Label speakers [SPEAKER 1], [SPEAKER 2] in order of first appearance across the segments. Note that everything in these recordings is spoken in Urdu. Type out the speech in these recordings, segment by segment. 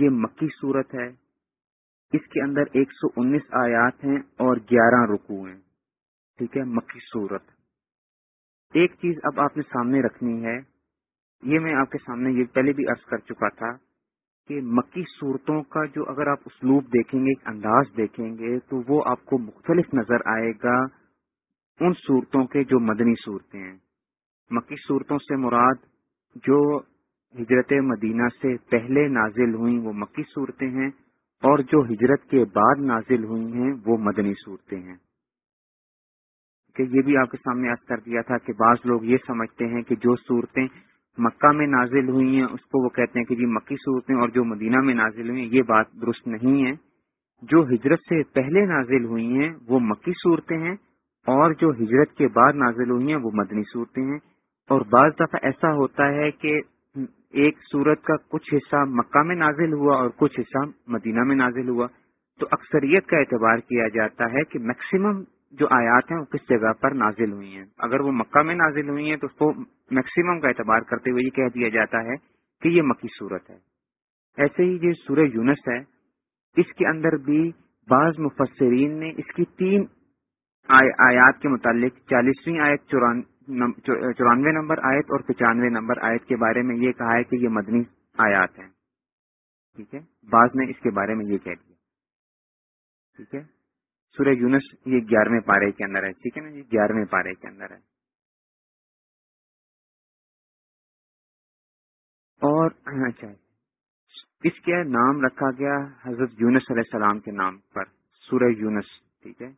[SPEAKER 1] یہ مکی صورت ہے۔ اس کے اندر ایک سو انیس آیات ہیں اور گیارہ رکو ہیں۔ ٹھیک ہے، مکی صورت۔ ایک چیز اب آپ نے سامنے رکھنی ہے۔ یہ میں آپ کے سامنے یہ پہلے بھی عرض کر چکا تھا کہ مکی صورتوں کا جو اگر آپ اسلوب دیکھیں گے، ایک انداز دیکھیں گے، تو وہ آپ کو مختلف نظر آئے گا ان صورتوں کے جو مدنی صورتیں ہیں۔ مکی صورتوں سے مراد جو ہجرت مدینہ سے پہلے نازل ہوئیں وہ مکی صورتیں ہیں اور جو ہجرت کے بعد نازل ہوئی ہیں وہ مدنی صورتیں ہیں۔ کہ یہ بھی آپ کے سامنے عرض کر دیا تھا کہ بعض لوگ یہ سمجھتے ہیں کہ جو صورتیں مکہ میں نازل ہوئی ہیں اس کو وہ کہتے ہیں کہ جی مکی صورتیں اور جو مدینہ میں نازل ہوئی ہیں یہ بات درست نہیں ہے۔ جو ہجرت سے پہلے نازل ہوئی ہیں وہ مکی صورتیں ہیں اور جو ہجرت کے بعد نازل ہوئی ہیں وہ مدنی صورتیں ہیں۔ اور بعض دفعہ ایسا ہوتا ہے کہ ایک سورت کا کچھ حصہ مکہ میں نازل ہوا اور کچھ حصہ مدینہ میں نازل ہوا۔ تو اکثریت کا اعتبار کیا جاتا ہے کہ میکسیمم جو آیات ہیں وہ کس جگہ پر نازل ہوئی ہیں۔ اگر وہ مکہ میں نازل ہوئی ہیں تو اس کو میکسیمم کا اعتبار کرتے ہوئے یہ کہہ دیا جاتا ہے کہ یہ مکی صورت ہے۔ ایسے ہی جو سورہ یونس ہے۔ اس کے اندر بھی بعض مفسرین نے اس کی تین آیات کے متعلق چالیسویں آیت چورانوے نمبر آیت اور پچانوے نمبر آیت کے بارے میں یہ کہا ہے کہ یہ مدنی آیات ہیں۔ ٹھیک ہے؟ بعض نے اس کے بارے میں یہ کہہ دیا۔ ٹھیک ہے؟ سورہ یونس یہ گیارہویں پارے کے اندر ہے۔ ٹھیک ہے نا یہ گیارہویں پارے کے اندر ہے۔ اور ہاں، اچھا۔ اس کے نام رکھا گیا حضرت یونس علیہ السلام کے نام پر، سورہ یونس۔ ٹھیک ہے؟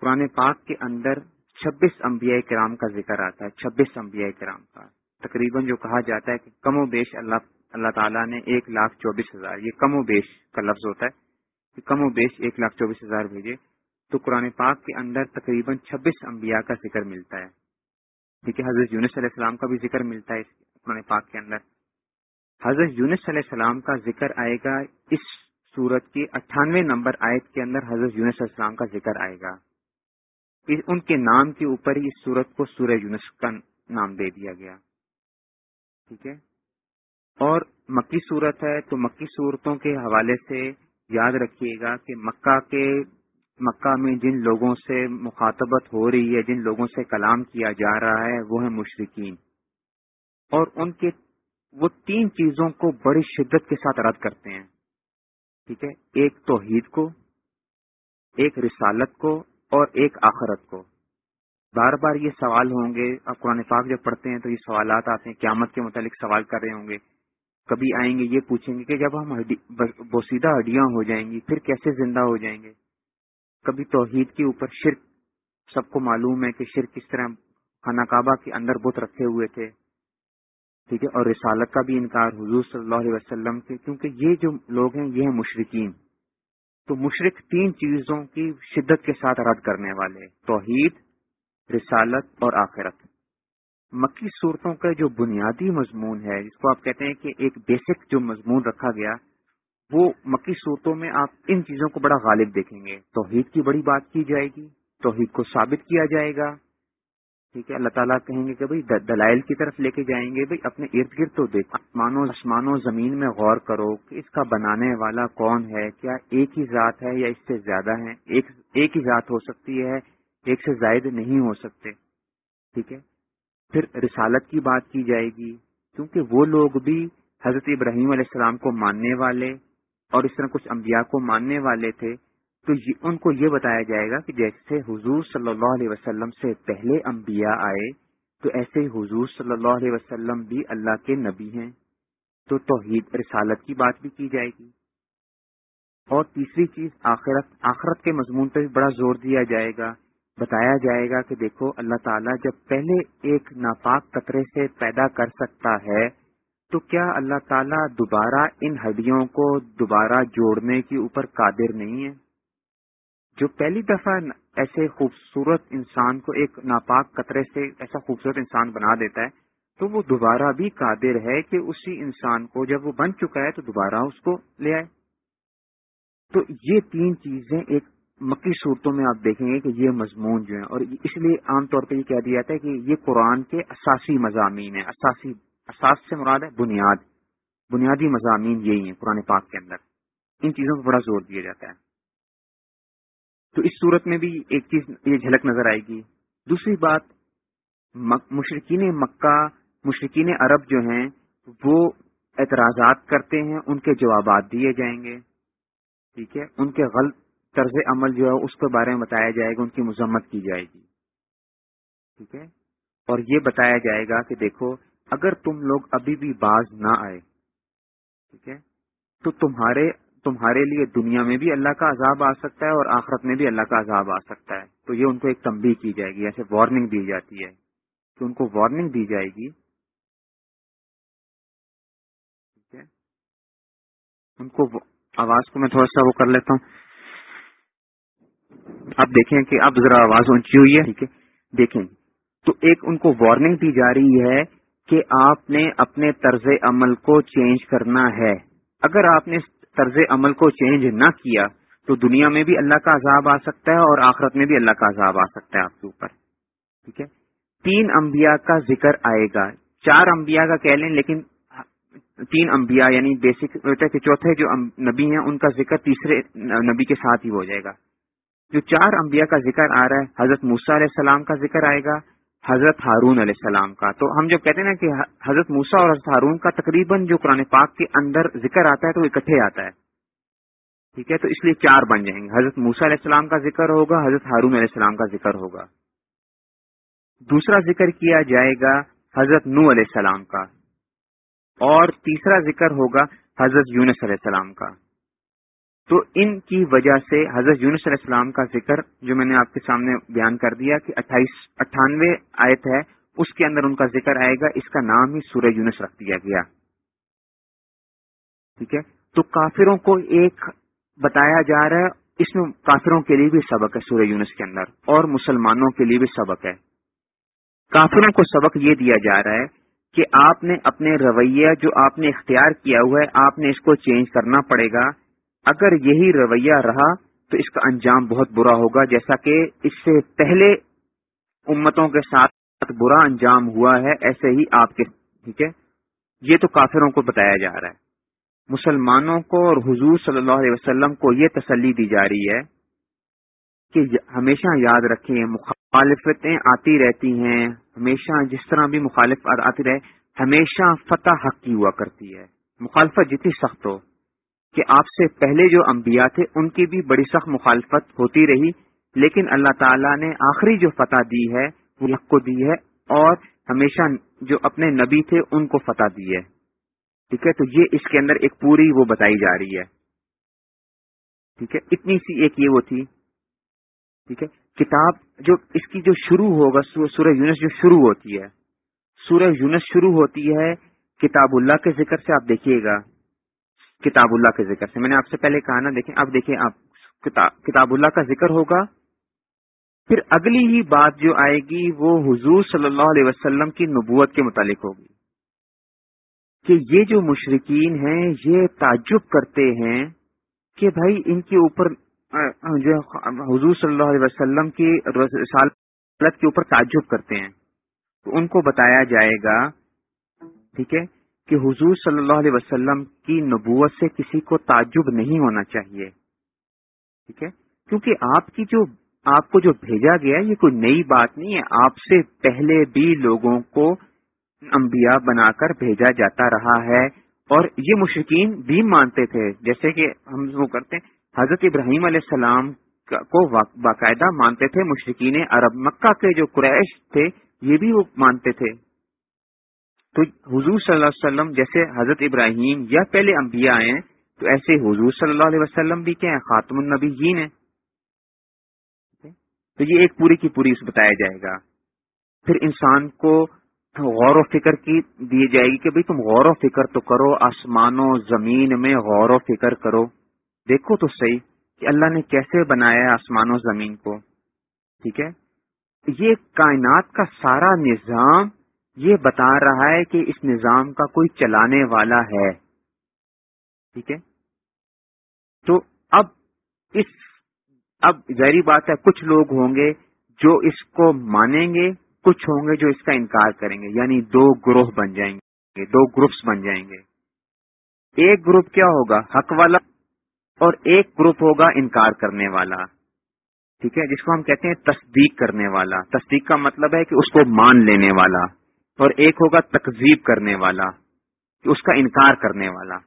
[SPEAKER 1] پرانے پاک کے اندر چھبیس انبیاء کرام کا ذکر آتا ہے، چھبیس انبیاء کرام کا۔ تقریباً جو کہا جاتا ہے کہ کم و بیش اللہ اللہ تعالیٰ نے ایک لاکھ چوبیس ہزار، یہ کم و بیش کا لفظ ہوتا ہے، کہ کم و بیش ایک لاکھ چوبیس ہزار بھیجے، تو قرآن پاک کے اندر تقریباً چھبیس انبیاء کا ذکر ملتا ہے۔ ٹھیک ہے حضرت یونس علیہ السلام کا بھی ذکر ملتا ہے قرآن پاک کے اندر۔ حضرت یونس علیہ السلام کا ذکر آئے گا اس سورت کی اٹھانوے نمبر آیت کے اندر، حضرت یونس علیہ السلام کا ذکر آئے گا۔ ان کے نام کے اوپر ہی اس سورت کو سورہ یونس کا نام دے دیا گیا۔ ٹھیک ہے؟ اور مکی صورت ہے تو مکی صورتوں کے حوالے سے یاد رکھیے گا کہ مکہ کے مکہ میں جن لوگوں سے مخاطبت ہو رہی ہے، جن لوگوں سے کلام کیا جا رہا ہے، وہ ہیں مشرقین اور ان کے وہ تین چیزوں کو بڑی شدت کے ساتھ رد کرتے ہیں۔ ٹھیک ہے؟ ایک توحید کو، ایک رسالت کو اور ایک آخرت کو۔ بار بار یہ سوال ہوں گے، اب قرآن پاک جب پڑھتے ہیں تو یہ سوالات آتے ہیں، قیامت کے متعلق سوال کر رہے ہوں گے۔ کبھی آئیں گے، یہ پوچھیں گے کہ جب ہم بوسیدہ ہڈیاں ہو جائیں گی، پھر کیسے زندہ ہو جائیں گے؟ کبھی توحید کے اوپر شرک، سب کو معلوم ہے کہ شرک کس طرح خانہ کعبہ کے اندر بت رکھے ہوئے تھے۔ ٹھیک ہے، اور رسالت کا بھی انکار حضور صلی اللہ علیہ وسلم کے، کیونکہ یہ جو لوگ ہیں، یہ ہیں مشرقین تو مشرق تین چیزوں کی شدت کے ساتھ رد کرنے والے، توحید، رسالت اور آخرت۔ مکی صورتوں کا جو بنیادی مضمون ہے، جس کو آپ کہتے ہیں کہ ایک بیسک جو مضمون رکھا گیا، وہ مکی صورتوں میں آپ ان چیزوں کو بڑا غالب دیکھیں گے۔ توحید کی بڑی بات کی جائے گی، توحید کو ثابت کیا جائے گا ٹھیک ہے، اللہ تعالیٰ کہیں گے کہ بھائی دلائل کی طرف لے کے جائیں گے، بھائی اپنے ارد گرد تو دیکھ آسمان و زمین میں غور کرو کہ اس کا بنانے والا کون ہے، کیا ایک ہی ذات ہے یا اس سے زیادہ ہے ایک ایک ہی ذات ہو سکتی ہے، ایک سے زائد نہیں ہو سکتے۔ ٹھیک ہے؟ پھر رسالت کی بات کی جائے گی، کیونکہ وہ لوگ بھی حضرت ابراہیم علیہ السلام کو ماننے والے اور اس طرح کچھ انبیاء کو ماننے والے تھے۔ تو ان کو یہ بتایا جائے گا کہ جیسے حضور صلی اللہ علیہ وسلم سے پہلے انبیاء آئے، تو ایسے ہی حضور صلی اللہ علیہ وسلم بھی اللہ کے نبی ہیں۔ تو توحید رسالت کی بات بھی کی جائے گی۔ اور تیسری چیز آخرت آخرت کے مضمون پہ بھی بڑا زور دیا جائے گا۔ بتایا جائے گا کہ دیکھو، اللہ تعالیٰ جب پہلے ایک ناپاک قطرے سے پیدا کر سکتا ہے، تو کیا اللہ تعالیٰ دوبارہ ان ہڈیوں کو دوبارہ جوڑنے کے اوپر قادر نہیں ہے؟ جو پہلی دفعہ ایسے خوبصورت انسان کو ایک ناپاک قطرے سے ایسا خوبصورت انسان بنا دیتا ہے، تو وہ دوبارہ بھی قادر ہے کہ اسی انسان کو جب وہ بن چکا ہے تو دوبارہ اس کو لے آئے۔ تو یہ تین چیزیں ایک مکی صورتوں میں آپ دیکھیں گے کہ یہ مضمون جو ہیں، اور اس لیے عام طور پہ یہ کہہ دیا جاتا ہے کہ یہ قرآن کے اساسی مضامین ہیں۔ اساسی، اساس سے مراد ہے بنیاد۔ بنیادی مضامین یہی ہیں قرآن پاک کے اندر۔ ان چیزوں کو بڑا زور دیا جاتا ہے۔ تو اس صورت میں بھی ایک چیز یہ جھلک نظر آئے گی۔ دوسری بات مشرقین مکہ مشرقین عرب جو ہیں، وہ اعتراضات کرتے ہیں، ان کے جوابات دیے جائیں گے۔ ٹھیک ہے؟ ان کے غلط طرز عمل جو ہے، اس کے بارے میں بتایا جائے گا، ان کی مذمت کی جائے گی۔ ٹھیک ہے؟ اور یہ بتایا جائے گا کہ دیکھو، اگر تم لوگ ابھی بھی باز نہ آئے، ٹھیک ہے؟ تو تمہارے تمہارے لیے دنیا میں بھی اللہ کا عذاب آ سکتا ہے اور آخرت میں بھی اللہ کا عذاب آ سکتا ہے۔ تو یہ ان کو ایک تمبی کی جائے گی، ایسے وارننگ دی جاتی ہے کہ ان کو وارننگ دی جائے گی۔ ٹھیک ہے؟ ان کو آواز کو میں تھوڑا سا وہ کر لیتا ہوں۔ اب دیکھیں کہ اب ذرا آواز اونچی ہوئی ہے۔ ٹھیک ہے؟ دیکھیں۔ تو ایک ان کو وارننگ دی جا رہی ہے کہ آپ نے اپنے طرز عمل کو چینج کرنا ہے۔ اگر آپ نے طرز عمل کو چینج نہ کیا تو دنیا میں بھی اللہ کا عذاب آ سکتا ہے اور آخرت میں بھی اللہ کا عذاب آ سکتا ہے آپ کے اوپر۔ ٹھیک ہے؟ تین انبیاء کا ذکر آئے گا۔ چار انبیاء کا کہہ لیں، لیکن تین انبیاء یعنی بیسک کہ چوتھے جو نبی ہیں، ان کا ذکر تیسرے نبی کے ساتھ ہی ہو جائے گا۔ جو چار انبیاء کا ذکر آ رہا ہے، حضرت موسا علیہ السلام کا ذکر آئے گا حضرت ہارون علیہ السلام کا۔ تو ہم جب کہتے ہیں نا کہ حضرت موسا اور حضرت ہارون کا تقریباً جو قرآن پاک کے اندر ذکر آتا ہے تو وہ اکٹھے آتا ہے۔ ٹھیک ہے؟ تو اس لیے چار بن جائیں گے۔ حضرت موسا علیہ السلام کا ذکر ہوگا، حضرت ہارون علیہ السلام کا ذکر ہوگا۔ دوسرا ذکر کیا جائے گا حضرت نو علیہ السلام کا۔ اور تیسرا ذکر ہوگا حضرت یونس علیہ السلام کا۔ تو ان کی وجہ سے حضرت یونس علیہ السلام کا ذکر جو میں نے آپ کے سامنے بیان کر دیا کہ اٹھائیس، اٹھانوے آیت ہے، اس کے اندر ان کا ذکر آئے گا، اس کا نام ہی سورہ یونس رکھ دیا گیا۔ ٹھیک ہے؟ تو کافروں کو ایک بتایا جا رہا ہے، اس میں کافروں کے لیے بھی سبق ہے سورہ یونس کے اندر، اور مسلمانوں کے لیے بھی سبق ہے۔ کافروں کو سبق یہ دیا جا رہا ہے کہ آپ نے اپنے رویہ جو آپ نے اختیار کیا ہوا ہے، آپ نے اس کو چینج کرنا پڑے گا۔ اگر یہی رویہ رہا تو اس کا انجام بہت برا ہوگا، جیسا کہ اس سے پہلے امتوں کے ساتھ برا انجام ہوا ہے، ایسے ہی آپ کے، ٹھیک ہے؟ یہ تو کافروں کو بتایا جا رہا ہے۔ مسلمانوں کو اور حضور صلی اللہ علیہ وسلم کو یہ تسلی دی جا رہی ہے کہ ہمیشہ یاد رکھیں، مخالفتیں آتی رہتی ہیں۔ ہمیشہ جس طرح بھی مخالف آتی رہے، ہمیشہ فتح حق کی ہوا کرتی ہے۔ مخالفت جتنی سخت ہو کہ آپ سے پہلے جو انبیاء تھے ان کی بھی بڑی سخت مخالفت ہوتی رہی، لیکن اللہ تعالیٰ نے آخری جو فتح دی ہے، وہ حق کو دی ہے اور ہمیشہ جو اپنے نبی تھے ان کو فتح دی ہے۔ ٹھیک ہے؟ تو یہ اس کے اندر ایک پوری وہ بتائی جا رہی ہے۔ ٹھیک ہے؟ اتنی سی ایک یہ وہ تھی۔ ٹھیک ہے؟ کتاب جو اس کی جو شروع ہوگا سورہ یونس جو شروع ہوتی ہے۔ سورہ یونس شروع ہوتی ہے، کتاب اللہ کے ذکر سے، آپ دیکھیے گا۔ کتاب اللہ کے ذکر سے۔ میں نے آپ سے پہلے کہا نا، دیکھیں، اب دیکھیں آپ کتاب اللہ کا ذکر ہوگا۔ پھر اگلی ہی بات جو آئے گی، وہ حضور صلی اللہ علیہ وسلم کی نبوت کے متعلق ہوگی۔ کہ یہ جو مشرقین ہیں، یہ تعجب کرتے ہیں کہ بھائی ان کے اوپر جو حضور صلی اللہ علیہ وسلم کی رسالت کے اوپر تعجب کرتے ہیں۔ تو ان کو بتایا جائے گا، ٹھیک ہے کہ حضور صلی اللہ علیہ وسلم کی نبوت سے کسی کو تعجب نہیں ہونا چاہیے۔ ٹھیک ہے؟ کیونکہ آپ کی جو آپ کو جو بھیجا گیا یہ کوئی نئی بات نہیں ہے۔ آپ سے پہلے بھی لوگوں کو انبیاء بنا کر بھیجا جاتا رہا ہے۔ اور یہ مشکین بھی مانتے تھے۔ جیسے کہ ہم وہ کرتے ہیں، حضرت ابراہیم علیہ السلام کو باقاعدہ مانتے تھے۔ مشرقین عرب مکہ کے جو قریش تھے، یہ بھی وہ مانتے تھے۔ تو حضور صلی اللہ علیہ وسلم جیسے حضرت ابراہیم یا پہلے انبیاء ہیں، تو ایسے حضور صلی اللہ علیہ وسلم بھی کیا ہیں، خاتم النبی ہیں۔ تو یہ ایک پوری کی پوری بتایا جائے گا۔ پھر انسان کو غور و فکر کی دی جائے گی کہ بھئی تم غور و فکر تو کرو آسمان و زمین میں غور و فکر کرو۔ دیکھو تو صحیح کہ اللہ نے کیسے بنایا آسمان و زمین کو۔ ٹھیک ہے؟ یہ کائنات کا سارا نظام یہ بتا رہا ہے کہ اس نظام کا کوئی چلانے والا ہے۔ ٹھیک ہے؟ تو اب اس اب ظاہری بات ہے، کچھ لوگ ہوں گے جو اس کو مانیں گے، کچھ ہوں گے جو اس کا انکار کریں گے۔ یعنی دو گروہ بن جائیں گے، دو گروپس بن جائیں گے۔ ایک گروپ کیا ہوگا؟ حق والا اور ایک گروپ ہوگا انکار کرنے والا۔ ٹھیک ہے؟ جس کو ہم کہتے ہیں تصدیق کرنے والا۔ تصدیق کا مطلب ہے کہ اس کو مان لینے والا۔ اور ایک ہوگا تکزیب کرنے والا اس کا انکار کرنے والا۔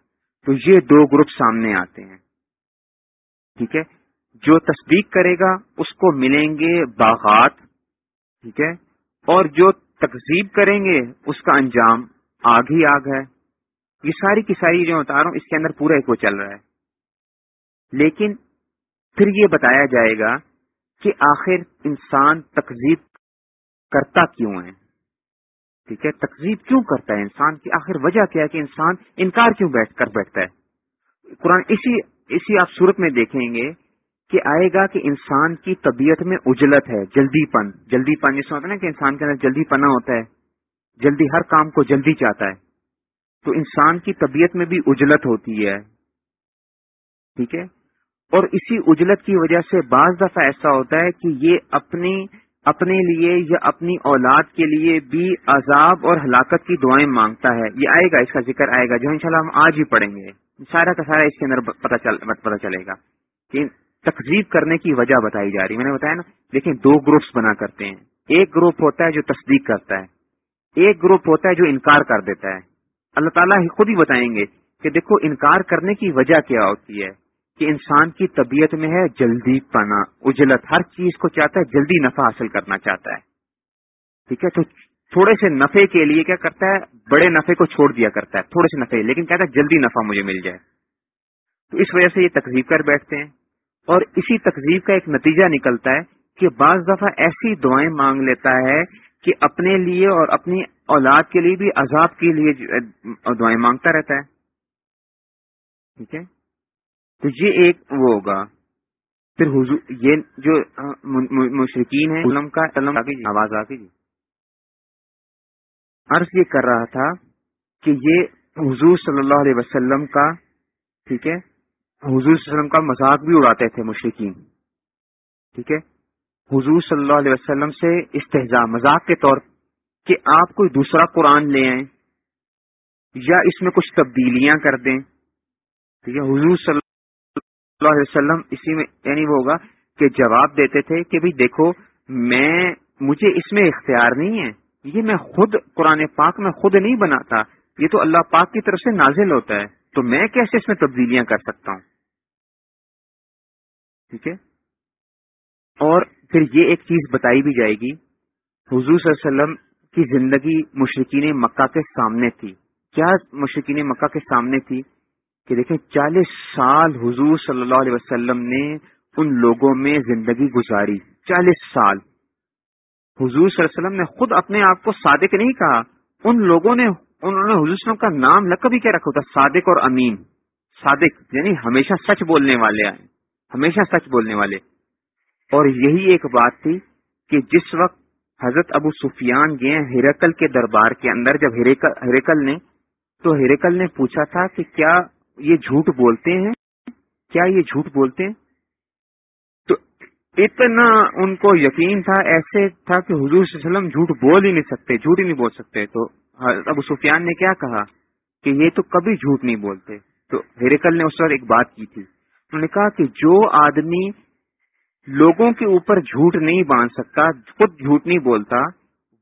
[SPEAKER 1] تو یہ دو گروپ سامنے آتے ہیں۔ ٹھیک ہے؟ جو تصدیق کرے گا، اس کو ملیں گے باغات۔ ٹھیک ہے؟ اور جو تقزیب کریں گے، اس کا انجام آگ ہی آگ ہے۔ یہ ساری کی ساری جو بتا رہا ہوں، اس کے اندر پورا ایک وہ چل رہا ہے۔ لیکن پھر یہ بتایا جائے گا کہ آخر انسان تقزیب کرتا کیوں ہے؟ ٹھیک ہے تقزیب کیوں کرتا ہے انسان کی آخر وجہ کیا ہے کہ انسان انکار کیوں بیٹھ کر بیٹھتا ہے؟ قرآن اسی اسی آپ صورت میں دیکھیں گے کہ آئے گا کہ انسان کی طبیعت میں اجلت ہے، جلدی پن جلدی پن، جس ہوتا ہے نا کہ انسان کے اندر جلدی پنا ہوتا ہے، جلدی ہر کام کو جلدی چاہتا ہے، تو انسان کی طبیعت میں بھی اجلت ہوتی ہے۔ ٹھیک ہے؟ اور اسی اجلت کی وجہ سے بعض دفعہ ایسا ہوتا ہے کہ یہ اپنی اپنے لیے یا اپنی اولاد کے لیے بھی عذاب اور ہلاکت کی دعائیں مانگتا ہے۔ یہ آئے گا، اس کا ذکر آئے گا، جو انشاءاللہ ہم آج ہی پڑھیں گے۔ سارا کا سارا اس کے اندر پتہ چل چلے گا کہ تقزیب کرنے کی وجہ بتائی جا رہی۔ میں نے بتایا نا، دیکھیں دو گروپس بنا کرتے ہیں۔ ایک گروپ ہوتا ہے جو تصدیق کرتا ہے، ایک گروپ ہوتا ہے جو انکار کر دیتا ہے۔ اللہ تعالیٰ ہی خود ہی بتائیں گے کہ دیکھو، انکار کرنے کی وجہ کیا ہوتی ہے۔ کہ انسان کی طبیعت میں ہے جلدی پنا اجلت، ہر چیز کو چاہتا ہے جلدی نفع حاصل کرنا چاہتا ہے۔ ٹھیک ہے؟ تو تھوڑے سے نفے کے لیے کیا کرتا ہے؟ بڑے نفے کو چھوڑ دیا کرتا ہے، تھوڑے سے نفے لیکن کہتا ہے جلدی نفع مجھے مل جائے۔ تو اس وجہ سے یہ تقریب کر بیٹھتے ہیں۔ اور اسی تقریب کا ایک نتیجہ نکلتا ہے کہ بعض دفعہ ایسی دعائیں مانگ لیتا ہے کہ اپنے لیے اور اپنی اولاد کے لیے بھی عذاب کے لیے دعائیں مانگتا رہتا ہے۔ ٹھیک ہے؟ تو یہ ایک وہ ہوگا۔ پھر حضور، یہ جو مشرقین ہے علم کا علم آواز آ جی عرض یہ کر رہا تھا کہ یہ حضور صلی اللہ علیہ وسلم کا، ٹھیک ہے، حضور صلی اللہ علیہ وسلم کا مذاق بھی اڑاتے تھے مشرقین ٹھیک ہے، حضور صلی اللہ علیہ وسلم سے استحجا مذاق کے طور کہ آپ کوئی دوسرا قرآن لے آئیں یا اس میں کچھ تبدیلیاں کر دیں۔ ٹھیک ہے، حضور صلی اللہ اللہ علیہ وسلم، اسی میں یعنی وہ ہوگا کہ جواب دیتے تھے کہ بھائی دیکھو، میں، مجھے اس میں اختیار نہیں ہے۔ یہ میں خود، قرآن پاک میں خود نہیں بناتا۔ یہ تو اللہ پاک کی طرف سے نازل ہوتا ہے۔ تو میں کیسے اس میں تبدیلیاں کر سکتا ہوں؟ ٹھیک ہے؟ اور پھر یہ ایک چیز بتائی بھی جائے گی۔ حضور صلی اللہ علیہ وسلم کی زندگی مشرقین مکہ کے سامنے تھی۔ کیا مشرقین مکہ کے سامنے تھی؟ کہ دیکھیں چالیس سال حضور صلی اللہ علیہ وسلم نے ان لوگوں میں زندگی گزاری، چالیس سال۔ حضور صلی اللہ علیہ وسلم نے خود اپنے آپ کو صادق نہیں کہا، ان لوگوں نے، انہوں نے حضور وسلم کا نام لقب ہی کیا رکھا تھا صادق اور امین۔ صادق یعنی ہمیشہ سچ بولنے والے آئے، ہمیشہ سچ بولنے والے۔ اور یہی ایک بات تھی کہ جس وقت حضرت ابو سفیان گئے ہرکل کے دربار کے اندر، جب ہرکل نے، تو ہرکل نے پوچھا تھا کہ کیا یہ جھوٹ بولتے ہیں؟ کیا یہ جھوٹ بولتے ہیں؟ تو اتنا ان کو یقین تھا، ایسے تھا کہ حضور صلی اللہ علیہ وسلم جھوٹ بول ہی نہیں سکتے، جھوٹ ہی نہیں بول سکتے۔ تو ابو سفیان نے کیا کہا؟ کہ یہ تو کبھی جھوٹ نہیں بولتے۔ تو ہرکل نے اس وقت ایک بات کی تھی۔ انہوں نے کہا کہ جو آدمی لوگوں کے اوپر جھوٹ نہیں باندھ سکتا، خود جھوٹ نہیں بولتا،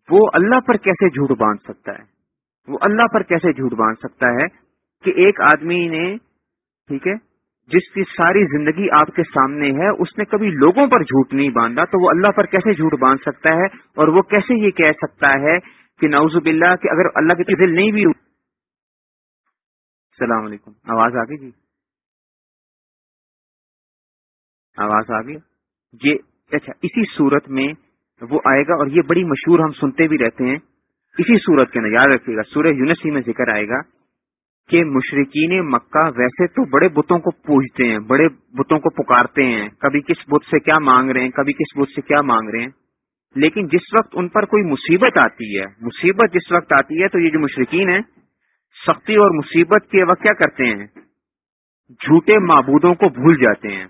[SPEAKER 1] وہ اللہ پر کیسے جھوٹ باندھ سکتا ہے؟ وہ اللہ پر کیسے جھوٹ باندھ سکتا ہے؟ کہ ایک آدمی نے، ٹھیک ہے، جس کی ساری زندگی آپ کے سامنے ہے، اس نے کبھی لوگوں پر جھوٹ نہیں باندھا، تو وہ اللہ پر کیسے جھوٹ باندھ سکتا ہے؟ اور وہ کیسے یہ کہہ سکتا ہے کہ نعوذ باللہ کہ اگر اللہ کی دل نہیں بھی السلام علیکم۔ آواز آ گئی جی؟ آواز آ گئی؟ یہ اچھا اسی صورت میں وہ آئے گا اور یہ بڑی مشہور ہم سنتے بھی رہتے ہیں۔ اسی صورت کے اندر، یاد رکھیے گا، سورہ یونسی میں ذکر آئے گا۔ کہ مشرقین مکہ ویسے تو بڑے بتوں کو پوجتے ہیں، بڑے بتوں کو پکارتے ہیں۔ کبھی کس بت سے کیا مانگ رہے ہیں، کبھی کس بت سے کیا مانگ رہے ہیں۔ لیکن جس وقت ان پر کوئی مصیبت آتی ہے، مصیبت جس وقت آتی ہے تو یہ جو مشرقین ہیں، سختی اور مصیبت کے وقت کیا کرتے ہیں؟ جھوٹے معبودوں کو بھول جاتے ہیں۔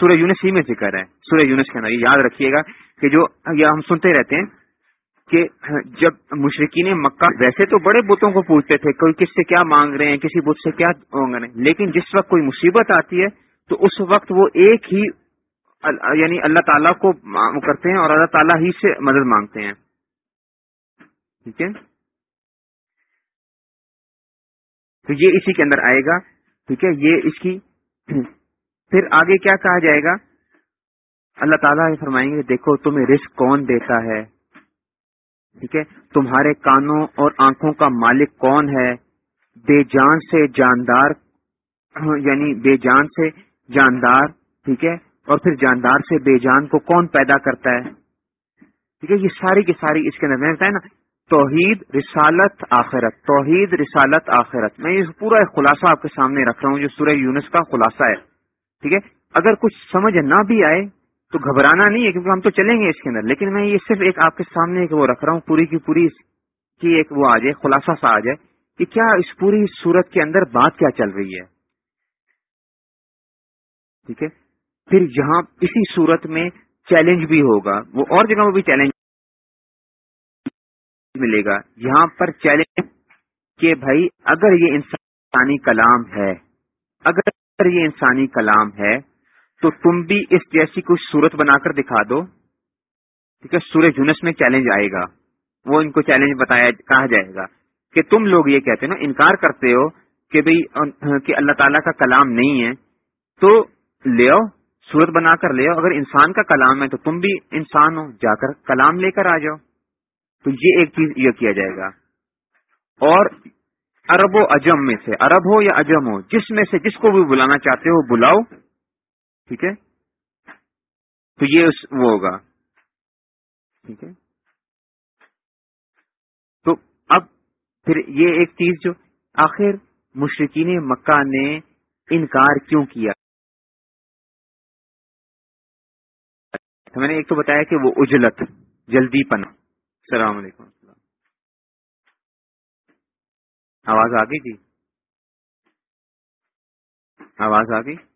[SPEAKER 1] سورہ یونس ہی میں ذکر ہے۔ سورہ یونس کے اندر، یہ یاد رکھیے گا کہ جو یہ ہم سنتے رہتے ہیں کہ جب مشرقین مکہ ویسے تو بڑے بتوں کو پوچھتے تھے کوئی کس سے کیا مانگ رہے ہیں، کسی بت سے کیا مانگ رہے ہیں، لیکن جس وقت کوئی مصیبت آتی ہے تو اس وقت وہ ایک ہی یعنی اللہ تعالیٰ کو کرتے ہیں اور اللہ تعالیٰ ہی سے مدد مانگتے ہیں۔ ٹھیک ہے؟ تو یہ اسی کے اندر آئے گا۔ ٹھیک ہے؟ یہ اس کی پھر آگے کیا کہا جائے گا؟ اللہ تعالیٰ فرمائیں گے، دیکھو تمہیں رزق کون دیتا ہے؟ ٹھیک ہے؟ تمہارے کانوں اور آنکھوں کا مالک کون ہے؟ بے جان سے جاندار یعنی بے جان سے جاندار، ٹھیک ہے؟ اور پھر جاندار سے بے جان کو کون پیدا کرتا ہے؟ ٹھیک ہے؟ یہ ساری کی ساری اس کے اندر ہے نا؟ توحید، رسالت، آخرت، توحید، رسالت، آخرت۔ میں یہ پورا ایک خلاصہ آپ کے سامنے رکھ رہا ہوں، جو سورہ یونس کا خلاصہ ہے۔ ٹھیک ہے؟ اگر کچھ سمجھ نہ بھی آئے تو گھبرانا نہیں ہے کیونکہ ہم تو چلیں گے اس کے اندر، لیکن میں یہ صرف ایک آپ کے سامنے ایک وہ رکھ رہا ہوں، پوری کی پوری کی ایک وہ آ جائے خلاصہ سا آ جائے کہ کیا اس پوری صورت کے اندر بات کیا چل رہی ہے؟ ٹھیک ہے؟ پھر یہاں اسی صورت میں چیلنج بھی ہوگا، وہ اور جگہ بھی چیلنج ملے گا۔ یہاں پر چیلنج کہ بھائی اگر یہ انسانی کلام ہے، اگر یہ انسانی کلام ہے تو تم بھی اس جیسی کچھ صورت بنا کر دکھا دو ٹھیک ہے سورہ جنس میں چیلنج آئے گا۔ وہ ان کو چیلنج بتایا، کہا جائے گا کہ تم لوگ یہ کہتے نا، انکار کرتے ہو کہ بھئی، کہ اللہ تعالیٰ کا کلام نہیں ہے۔ تو لے آؤ، صورت بنا کر لے آؤ۔ اگر انسان کا کلام ہے تو تم بھی انسان ہو، جا کر کلام لے کر آ جاؤ۔ تو یہ ایک چیز یہ کیا جائے گا۔ اور عرب و اجم میں سے، عرب ہو یا اجم ہو، جس میں سے جس کو بھی بلانا چاہتے ہو، بلاؤ۔ ٹھیک ہے؟ تو یہ اس وہ ہوگا۔ ٹھیک ہے؟ تو اب پھر یہ ایک چیز جو آخر مشرقین مکہ نے انکار کیوں کیا؟ میں نے ایک تو بتایا کہ وہ اجلت، جلدی پنا السلام علیکم۔ السلام آواز آ گئی جی؟ آواز آ گئی؟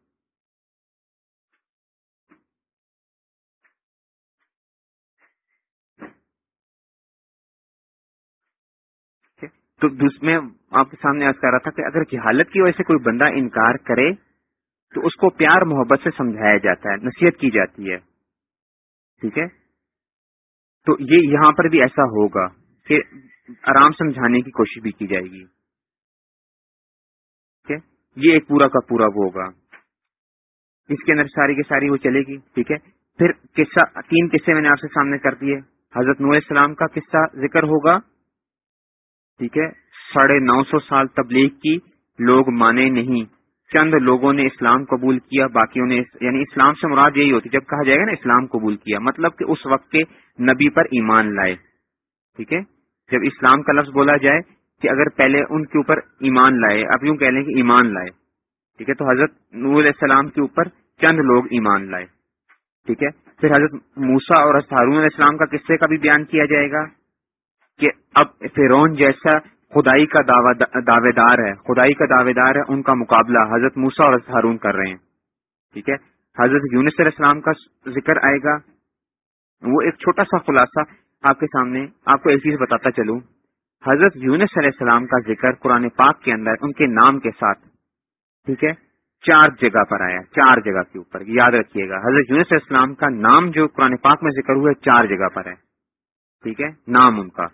[SPEAKER 1] تو میں آپ کے سامنے آج کر رہا تھا کہ اگر جہالت کی وجہ سے کوئی بندہ انکار کرے، تو اس کو پیار محبت سے سمجھایا جاتا ہے، نصیحت کی جاتی ہے۔ ٹھیک ہے؟ تو یہ یہاں پر بھی ایسا ہوگا کہ آرام سمجھانے کی کوشش بھی کی جائے گی۔ ٹھیک ہے؟ یہ ایک پورا کا پورا وہ ہوگا۔ اس کے اندر ساری کی ساری وہ چلے گی۔ ٹھیک ہے؟ پھر قصہ تین قصے میں نے آپ سے سامنے کر دیے۔ حضرت نور السلام کا قصہ ذکر ہوگا۔ ٹھیک ہے؟ ساڑھے نو سو سال تبلیغ کی، لوگ مانے نہیں۔ چند لوگوں نے اسلام قبول کیا، باقیوں نے یعنی اسلام سے مراد یہی ہوتی، جب کہا جائے گا نا اسلام قبول کیا مطلب کہ اس وقت کے نبی پر ایمان لائے۔ ٹھیک ہے؟ جب اسلام کا لفظ بولا جائے کہ اگر پہلے ان کے اوپر ایمان لائے، اب یوں کہہ لیں کہ ایمان لائے۔ ٹھیک ہے؟ تو حضرت نور علیہ السلام کے اوپر چند لوگ ایمان لائے۔ ٹھیک ہے؟ پھر حضرت موسا اور حضرت ہارون علیہ السلام کا قصے کا بھی بیان کیا جائے گا۔ کہ اب فرون جیسا خدائی کا دعوے دار ہے، خدائی کا دعوے دار ہے، ان کا مقابلہ حضرت موسا اور ہارون کر رہے ہیں۔ ٹھیک ہے؟ حضرت یونس علیہ السلام کا ذکر آئے گا۔ وہ ایک چھوٹا سا خلاصہ آپ کے سامنے آپ کو ایک چیز بتاتا چلوں۔ حضرت یونس علیہ السلام کا ذکر قرآن پاک کے اندر ان کے نام کے ساتھ، ٹھیک ہے؟ چار جگہ پر آیا، چار جگہ کے اوپر، یاد رکھیے گا۔ حضرت یونس علیہ السلام کا نام جو قرآن پاک میں ذکر ہوا ہے، چار جگہ پر ہے۔ ٹھیک ہے؟ نام ان کا۔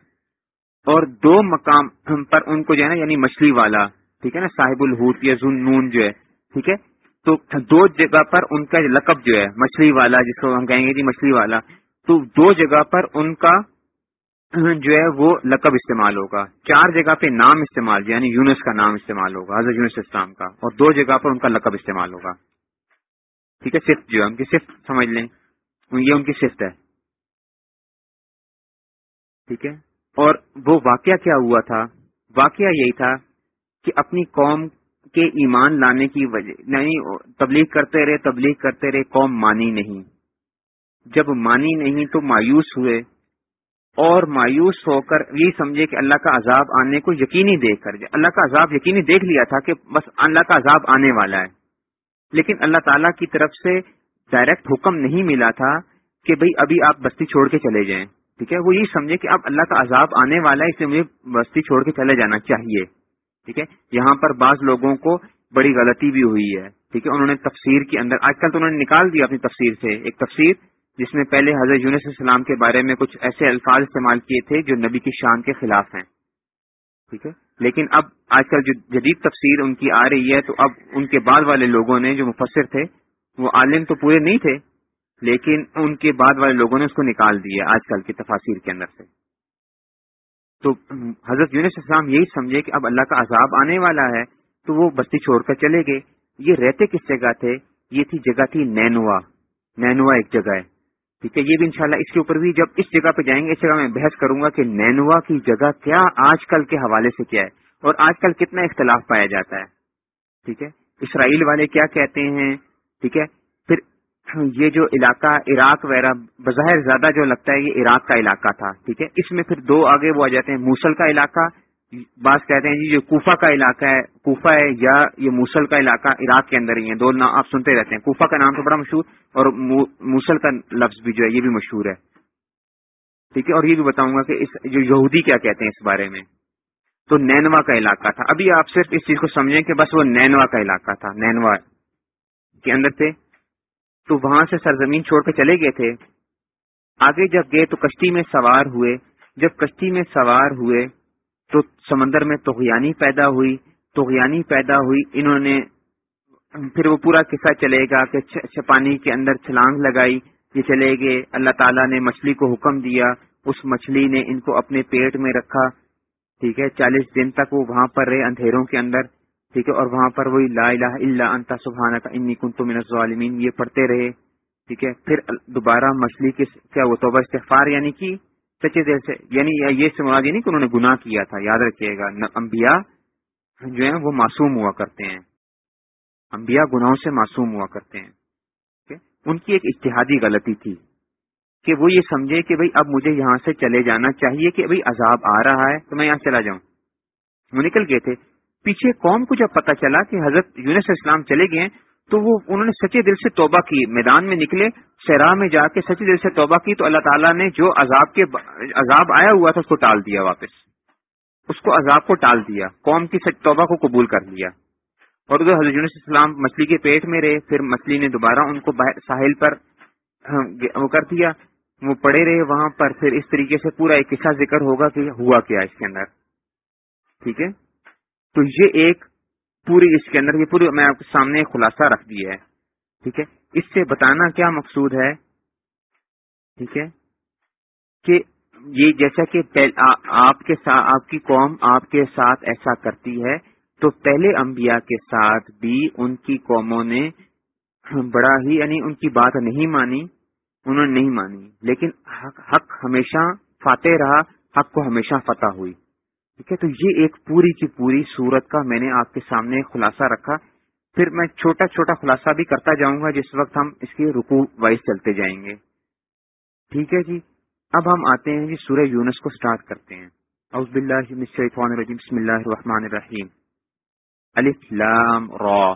[SPEAKER 1] اور دو مقام پر ان کو جو ہے نا یعنی مچھلی والا، ٹھیک ہے نا، صاحب الحوت یا نون جو ہے، ٹھیک ہے؟ تو دو جگہ پر ان کا لقب جو ہے، مچھلی والا، جس کو ہم کہیں گے جی مچھلی والا، تو دو جگہ پر ان کا جو ہے وہ لقب استعمال ہوگا۔ چار جگہ پہ نام استعمال یعنی یونس کا نام استعمال ہوگا، حضرت یونس اسلام کا، اور دو جگہ پر ان کا لقب استعمال ہوگا۔ ٹھیک ہے، صفت جو ہے، ان کی صفت سمجھ لیں۔ یہ ان کی صفت ہے۔ ٹھیک ہے؟ اور وہ واقعہ کیا ہوا تھا؟ واقعہ یہی تھا کہ اپنی قوم کے ایمان لانے کی وجہ، نہیں، تبلیغ کرتے رہے، تبلیغ کرتے رہے، قوم مانی نہیں۔ جب مانی نہیں تو مایوس ہوئے اور مایوس ہو کر یہ سمجھے کہ اللہ کا عذاب آنے کو یقینی دیکھ کر، اللہ کا عذاب یقینی دیکھ لیا تھا کہ بس اللہ کا عذاب آنے والا ہے۔ لیکن اللہ تعالی کی طرف سے ڈائریکٹ حکم نہیں ملا تھا کہ بھئی ابھی آپ بستی چھوڑ کے چلے جائیں۔ ٹھیک ہے؟ وہ یہ سمجھے کہ اب اللہ کا عذاب آنے والا ہے اسے مجھے بستی چھوڑ کے چلے جانا چاہیے۔ ٹھیک ہے؟ یہاں پر بعض لوگوں کو بڑی غلطی بھی ہوئی ہے۔ ٹھیک ہے؟ انہوں نے تفسیر کے اندر، آج کل تو انہوں نے نکال دیا اپنی تفسیر سے۔ ایک تفسیر جس میں پہلے حضرت یونس السلام کے بارے میں کچھ ایسے الفاظ استعمال کیے تھے جو نبی کی شان کے خلاف ہیں۔ ٹھیک ہے؟ لیکن اب آج کل جو جدید تفسیر ان کی آ رہی ہے، تو اب ان کے بعد والے لوگوں نے جو مفسر تھے، وہ عالم تو پورے نہیں تھے۔ لیکن ان کے بعد والے لوگوں نے اس کو نکال دیا آج کل کی تفاصیر کے اندر سے۔ تو حضرت یونس اسلام یہی سمجھے کہ اب اللہ کا عذاب آنے والا ہے تو وہ بستی چھوڑ کر چلے گئے۔ یہ رہتے کس جگہ تھے؟ یہ تھی جگہ تھی نینوا۔ نینوا ایک جگہ ہے۔ ٹھیک ہے، یہ بھی انشاءاللہ اس کے اوپر بھی جب اس جگہ پہ جائیں گے، اس جگہ میں بحث کروں گا کہ نینوا کی جگہ کیا آج کل کے حوالے سے کیا ہے اور آج کل کتنا اختلاف پایا جاتا ہے۔ ٹھیک ہے، اسرائیل والے کیا کہتے ہیں؟ ٹھیک ہے یہ جو علاقہ عراق وغیرہ، بظاہر زیادہ جو لگتا ہے یہ عراق کا علاقہ تھا، ٹھیک ہے؟ اس میں پھر دو آگے وہ آ جاتے ہیں، موسل کا علاقہ، بعض کہتے ہیں جی جو کوفہ کا علاقہ ہے، کوفہ ہے یا یہ موسل کا علاقہ عراق کے اندر ہی ہے دو نام آپ سنتے رہتے ہیں۔ کوفہ کا نام تو بڑا مشہور، اور موسل کا لفظ بھی جو ہے یہ بھی مشہور ہے۔ ٹھیک ہے؟ اور یہ بھی بتاؤں گا کہ اس جو یہودی کیا کہتے ہیں اس بارے میں۔ تو نینوا کا علاقہ تھا۔ ابھی آپ صرف اس چیز کو سمجھیں کہ بس وہ نینوا کا علاقہ تھا، نینوا کے اندر تھے تو وہاں سے سرزمین چھوڑ کے چلے گئے تھے۔ آگے جب گئے تو کشتی میں سوار ہوئے۔ جب کشتی میں سوار ہوئے تو سمندر میں توغیانی پیدا ہوئی۔ توغیانی پیدا ہوئی۔ انہوں نے پھر وہ پورا قصہ چلے گا کہ پانی کے اندر چھلانگ لگائی۔ یہ چلے گئے۔ اللہ تعالیٰ نے مچھلی کو حکم دیا۔ اس مچھلی نے ان کو اپنے پیٹ میں رکھا۔ ٹھیک ہے۔ چالیس دن تک وہ وہاں پر رہے اندھیروں کے اندر۔ ٹھیک ہے، اور وہاں پر وہی لا الہ الا انت سبحانہ کا انی کن تو الظالمین، یہ پڑھتے رہے، ٹھیک ہے، پھر دوبارہ مچھلی کے کیا وہ توبہ استغفار یعنی کہ سچے دل سے یعنی یہ سے مراد نہیں کہ انہوں نے گناہ کیا تھا، یاد رکھیے گا انبیاء جو ہیں وہ معصوم ہوا کرتے ہیں، انبیاء گناہوں سے معصوم ہوا کرتے ہیں ان کی ایک اتحادی غلطی تھی کہ وہ یہ سمجھے کہ بھئی اب مجھے یہاں سے چلے جانا چاہیے کہ بھئی عذاب آ رہا ہے تو میں یہاں چلا جاؤں۔ وہ نکل گئے تھے پیچھے قوم کو جب پتا چلا کہ حضرت یونس اسلام چلے گئے تو وہ، انہوں نے سچے دل سے توبہ کی، میدان میں نکلے سیرا میں جا کے سچے دل سے توبہ کی، تو اللہ تعالیٰ نے جو عذاب کے عذاب آیا ہوا تھا، اس کو ٹال دیا واپس۔ اس کو عذاب کو ٹال دیا، قوم کی توبہ کو قبول کر لیا۔ اور ادھر حضرت یونس اسلام مچھلی کے پیٹ میں رہے، پھر مچھلی نے دوبارہ ان کو ساحل پر وہ کر دیا۔ وہ پڑے رہے وہاں پر، پھر اس طریقے سے پورا ایک قصہ ذکر ہوگا کہ ہوا کیا اس کے اندر۔ ٹھیک ہے؟ تو یہ ایک پوری اس کے اندر یہ پوری میں آپ کے سامنے خلاصہ رکھ دیا ہے، ٹھیک ہے؟ اس سے بتانا کیا مقصود ہے، ٹھیک ہے؟ کہ یہ جیسا کہ آپ کے ساتھ آپ کی قوم آپ کے ساتھ ایسا کرتی ہے، تو پہلے انبیاء کے ساتھ بھی ان کی قوموں نے بڑا ہی یعنی ان کی بات نہیں مانی، انہوں نے نہیں مانی، لیکن حق حق ہمیشہ فاتح رہا، حق کو ہمیشہ فتح ہوئی۔ ٹھیک ہے؟ تو یہ ایک پوری کی پوری صورت کا میں نے آپ کے سامنے خلاصہ رکھا۔ پھر میں چھوٹا چھوٹا خلاصہ بھی کرتا جاؤں گا، جس وقت ہم اس کے رکو وائز چلتے جائیں گے۔ ٹھیک ہے جی؟ اب ہم آتے ہیں جی سورہ یونس کو سٹارٹ کرتے ہیں۔ اعوذ باللہ من الشیطان الرجیم، بسم اللہ الرحمن الرحیم۔ الف لام را۔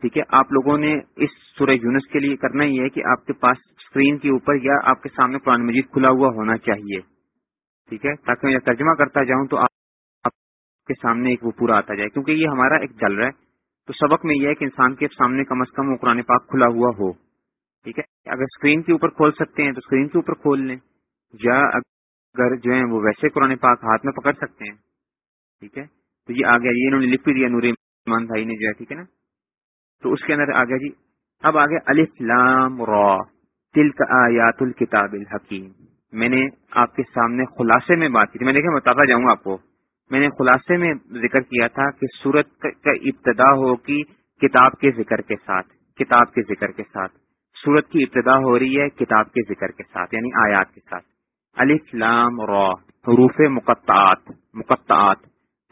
[SPEAKER 1] ٹھیک ہے؟ آپ لوگوں نے اس سورہ یونس کے لیے کرنا ہی ہے کہ آپ کے پاس اسکرین کے اوپر یا آپ کے سامنے قرآن مجید کھلا ہوا ہونا چاہیے۔ ٹھیک ہے؟ تاکہ میں ترجمہ کرتا جاؤں تو آپ کے سامنے ایک وہ پورا آتا جائے، کیونکہ یہ ہمارا ایک جل رہا ہے۔ تو سبق میں یہ ہے کہ انسان کے سامنے کم از کم وہ قرآن پاک کھلا ہوا ہو۔ ٹھیک ہے؟ اگر اسکرین کے اوپر کھول سکتے ہیں تو اسکرین کے اوپر کھول لیں۔ یا اگر جو ہے وہ ویسے قرآن پاک ہاتھ میں پکڑ سکتے ہیں۔ ٹھیک ہے؟ تو یہ آ گیا، یہ انہوں نے لکھ بھی دیا نور ایمان بھائی نے جو ہے، ٹھیک ہے نا؟ تو اس کے اندر آ گیا جی۔ اب آگے الف لام را تل کا آیات الکتاب الحکیم۔ میں نے آپ کے سامنے خلاصے میں بات کی تھی۔ میں دیکھا بتاتا جاؤں گا آپ کو۔ میں نے خلاصے میں ذکر کیا تھا کہ سورت کا ابتدا ہو کی کتاب کے ذکر کے ساتھ، کتاب کے ذکر کے ساتھ۔ سورت کی ابتدا ہو رہی ہے کتاب کے ذکر کے ساتھ یعنی آیات کے ساتھ۔ الف لام را، حروف مقطعات مقطعات،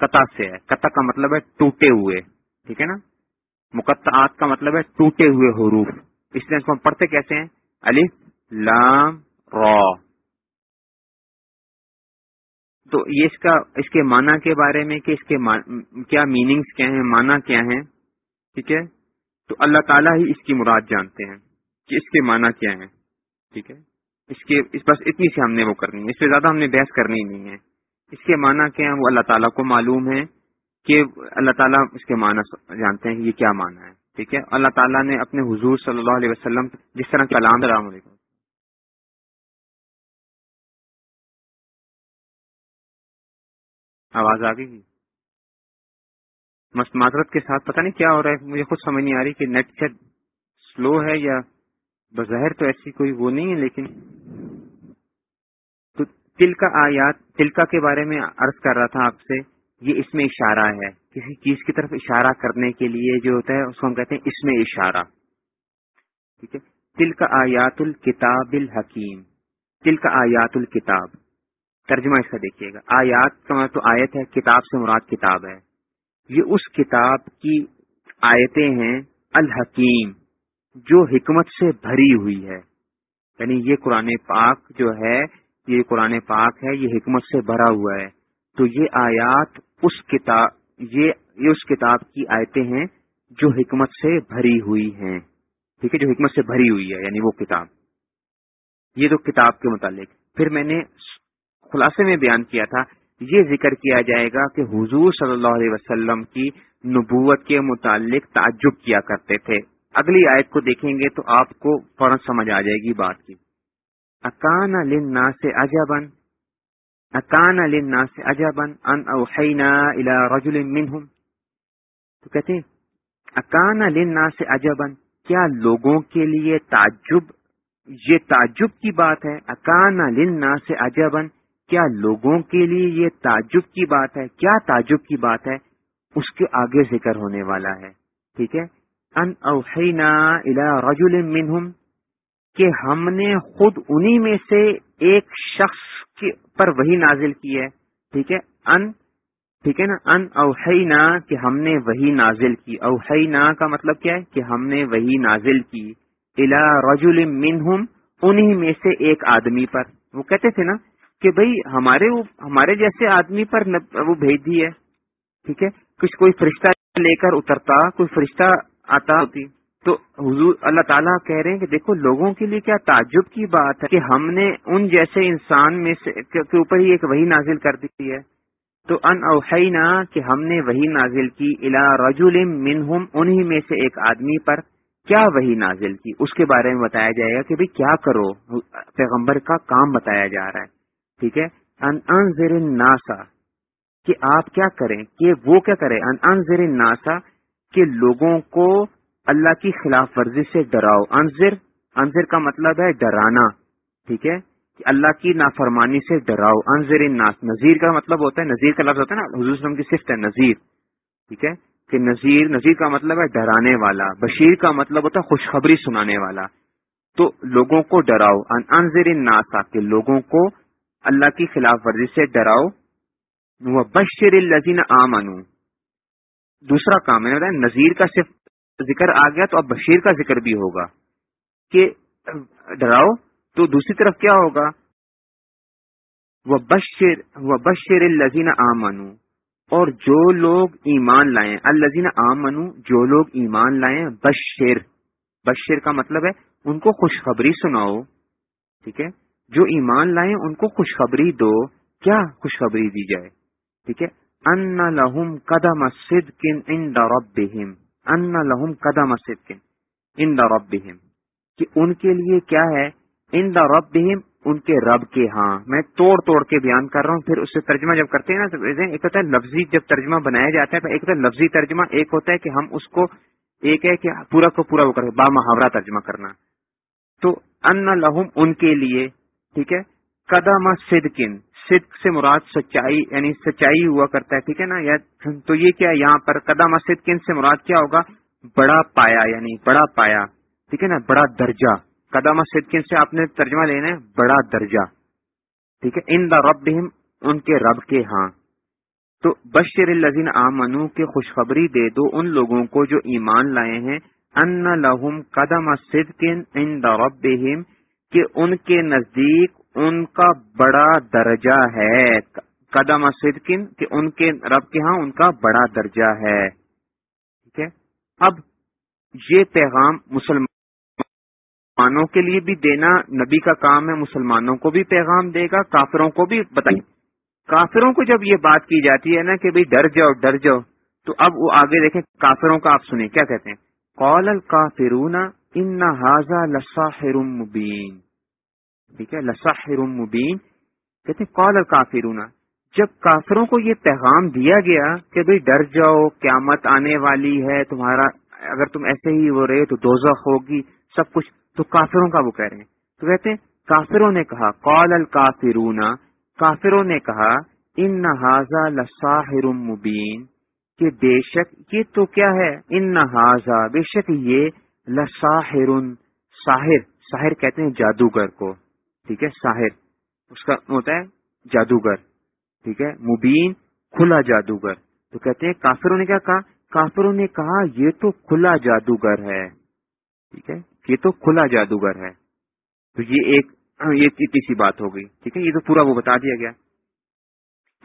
[SPEAKER 1] قطع سے ہے۔ قطع کا مطلب ہے ٹوٹے ہوئے، ٹھیک ہے نا؟ مقطعات کا مطلب ہے ٹوٹے ہوئے حروف۔ اس لیے اس کو ہم پڑھتے کیسے ہیں؟ الف لام را۔ تو یہ اس کا، اس کے معنی کے بارے میں کہ اس کے کیا میننگز کیا ہیں، معنی کیا ہیں، ٹھیک ہے؟ تو اللہ تعالیٰ ہی اس کی مراد جانتے ہیں کہ اس کے معنی کیا ہیں، ٹھیک ہے؟ اس کے، اس بس اتنی سی ہم نے وہ کرنی ہے، اس سے زیادہ ہم نے بحث کرنی نہیں ہے۔ اس کے معنی کیا ہے وہ اللہ تعالیٰ کو معلوم ہے کہ اللہ تعالیٰ اس کے معنی جانتے ہیں یہ کیا معنی ہے، ٹھیک ہے؟ اللہ تعالیٰ نے اپنے حضور صلی اللہ علیہ وسلم، جس طرح کلام، السلام علیکم۔ آواز آ گئی جی۔ معذرت کے ساتھ پتہ نہیں کیا ہو رہا ہے، مجھے خود سمجھ نہیں آ رہی کہ نیٹ چیٹ سلو ہے یا بظاہر تو ایسی کوئی وہ نہیں ہے، لیکن تو تل کا آیات تلکا کے بارے میں عرض کر رہا تھا آپ سے، یہ اس میں اشارہ ہے۔ کسی چیز کی طرف اشارہ کرنے کے لیے جو ہوتا ہے، اس کو ہم کہتے ہیں اس میں اشارہ۔ ٹھیک ہے؟ تل کا آیات الکتاب الحکیم۔ تل کا آیات الکتاب۔ ترجمہ اس کا دیکھیے گا۔ آیات کا مطلب تو آیت ہے، کتاب سے مراد کتاب ہے۔ یہ اس کتاب کی آیتیں ہیں، الحکیم، جو حکمت سے بھری ہوئی ہے۔ یعنی یہ قرآن پاک جو ہے، یہ قرآن پاک ہے، یہ حکمت سے بھرا ہوا ہے۔ تو یہ آیات اس کتاب یہ یہ اس کتاب کی آیتیں ہیں جو حکمت سے بھری ہوئی ہیں۔ ٹھیک ہے، جو حکمت سے بھری ہوئی ہے یعنی وہ کتاب۔ یہ تو کتاب کے متعلق۔ پھر میں نے خلاصے میں بیان کیا تھا، یہ ذکر کیا جائے گا کہ حضور صلی اللہ علیہ وسلم کی نبوت کے متعلق تعجب کیا کرتے تھے۔ اگلی آیت کو دیکھیں گے تو آپ کو فوراً سمجھ آ جائے گی بات کی۔ اکان لنا سے اجبن اکان لنا سے اجبن ان اوحینا الى رجل منہم۔ تو کہتے ہیں، اکان لنا سے اجبن کیا لوگوں کے لیے تعجب، یہ تعجب کی بات ہے؟ اکان لنا سے اجبن کیا لوگوں کے لیے یہ تعجب کی بات ہے؟ کیا تعجب کی بات ہے؟ اس کے آگے ذکر ہونے والا ہے، ٹھیک ہے؟ ان اوحینا الى رجل منہم، کہ ہم نے خود انہی میں سے ایک شخص پر وہی نازل کی ہے، ٹھیک ہے؟ ان، ٹھیک ہے نا؟ ان اوحینا، کہ ہم نے وہی نازل کی۔ اوحینا کا مطلب کیا ہے؟ کہ ہم نے وہی نازل کی۔ الى رجل منہم، انہی میں سے ایک آدمی پر۔ وہ کہتے تھے نا کہ بھئی ہمارے ہمارے جیسے آدمی پر وہ بھیج دی ہے، ٹھیک ہے؟ کچھ کوئی فرشتہ لے کر اترتا، کوئی فرشتہ آتا۔ ہوتی تو حضور اللہ تعالیٰ کہہ رہے ہیں کہ دیکھو، لوگوں کے لیے کیا تعجب کی بات ہے کہ ہم نے ان جیسے انسان میں سے کے اوپر ہی ایک وہی نازل کر دی ہے۔ تو ان اوحینا کہ ہم نے وہی نازل کی الا رجول منہم، انہی میں سے ایک آدمی پر کیا وہی نازل کی؟ اس کے بارے میں بتایا جائے گا کہ بھئی کیا کرو؟ پیغمبر کا کام بتایا جا رہا ہے۔ ٹھیک ہے؟ ان ناسا کہ آپ کیا کریں؟ کہ وہ کیا کریں؟ ان ناسا کہ لوگوں کو اللہ کی خلاف ورزی سے ڈراؤ۔ انضر انضر کا مطلب ہے ڈرانا، ٹھیک ہے؟ کہ اللہ کی نافرمانی سے ڈراؤ۔ انضر الناس، نذیر کا مطلب ہوتا ہے، نذیر کا لفظ ہوتا ہے نا، حضور وسلم کی صفت ہے نذیر، ٹھیک ہے؟ کہ نذیر نذیر کا مطلب ہے ڈرانے والا، بشیر کا مطلب ہوتا ہے خوشخبری سنانے والا۔ تو لوگوں کو ڈراؤ۔ انضر الناس، کہ لوگوں کو اللہ کی خلاف ورزی سے ڈراؤ۔ بشر الزین آمنو دوسرا کام ہے بتایا نذیر کا صرف ذکر آ گیا تو اب بشیر کا ذکر بھی ہوگا کہ ڈراؤ تو دوسری طرف کیا ہوگا؟ وہ بشر وہ بشر الزین آمنو اور جو لوگ ایمان لائیں الزین آمنو جو لوگ ایمان لائیں، بشر۔ بشر کا مطلب ہے ان کو خوشخبری سناؤ، ٹھیک ہے؟ جو ایمان لائیں ان کو خوشخبری دو، کیا خوشخبری دی جائے؟ ٹھیک ہے؟ ان لہم قدم صدق عند ربهم۔ ان لہم قدم صدق عند ربهم۔ کہ ان کے لیے کیا ہے؟ عند ربهم، ان کے رب کے ہاں۔ میں توڑ توڑ کے بیان کر رہا ہوں، پھر اس سے ترجمہ جب کرتے ہیں نا، تو ایک ہوتا ہے لفظی جب ترجمہ بنایا جاتا ہے ایک ہوتا ہے لفظی ترجمہ، ایک ہوتا ہے کہ ہم اس کو، ایک ہے کہ پورا کو پورا وہ کریں، با محاورہ ترجمہ کرنا۔ تو ان لہم ان کے لیے ٹھیک ہے؟ قدم صدقن صدق سے مراد سچائی یعنی سچائی ہوا کرتا ہے، ٹھیک ہے نا؟ یا تو یہ کیا یہاں پر؟ قدم صدقن سے مراد کیا ہوگا؟ بڑا پایا یعنی بڑا پایا، ٹھیک ہے نا؟ بڑا درجہ۔ قدم صدقن سے آپ نے ترجمہ لینا ہے، بڑا درجہ۔ ٹھیک ہے؟ ان دا رب ان کے رب کے ہاں۔ تو بشر الزین آمنو کے خوشخبری دے دو ان لوگوں کو جو ایمان لائے ہیں۔ ان لہم قدم صدقن ان دا رب کہ ان کے نزدیک ان کا بڑا درجہ ہے۔ قدم صدقن کہ ان کے رب کے ہاں ان کا بڑا درجہ ہے۔ ٹھیک ہے؟ اب یہ پیغام مسلمان مسلمانوں کے لیے بھی دینا، نبی کا کام ہے، مسلمانوں کو بھی پیغام دے گا، کافروں کو بھی بتائیں۔ کافروں کو جب یہ بات کی جاتی ہے نا کہ بھئی ڈر جاؤ ڈر جاؤ، تو اب وہ آگے دیکھیں، کافروں کا آپ سنیں، کیا کہتے ہیں؟ قول الکافرون ان حاضا لساحر مبین۔ ٹھیک ہے، لساحر مبین۔ کہتے ہیں قول الکافرون۔ جب کافروں کو یہ پیغام دیا گیا کہ بھئی ڈر جاؤ، قیامت آنے والی ہے، تمہارا، اگر تم ایسے ہی ہو رہے تو دوزخ ہوگی، سب کچھ، تو کافروں کا وہ کہہ رہے ہیں۔ تو کہتے ہیں، کافروں نے کہا قول الکافرون۔ کافروں نے کہا، ان نہذا لساحر مبین۔ کہ بے شک، یہ تو کیا ہے؟ ان نہذا بے شک یہ لساحر ساحر ساحر کہتے ہیں جادوگر کو، ٹھیک ہے، ساحر، اس کا ہوتا ہے جادوگر، ٹھیک ہے، مبین، کھلا جادوگر، تو کہتے ہیں کافروں نے کیا کہا؟ کافروں نے کہا یہ تو کھلا جادوگر ہے، ٹھیک ہے، یہ تو کھلا جادوگر ہے، تو یہ ایک ہاں، یہ اتنی سی بات ہو گئی، ٹھیک ہے، یہ تو پورا وہ بتا دیا گیا۔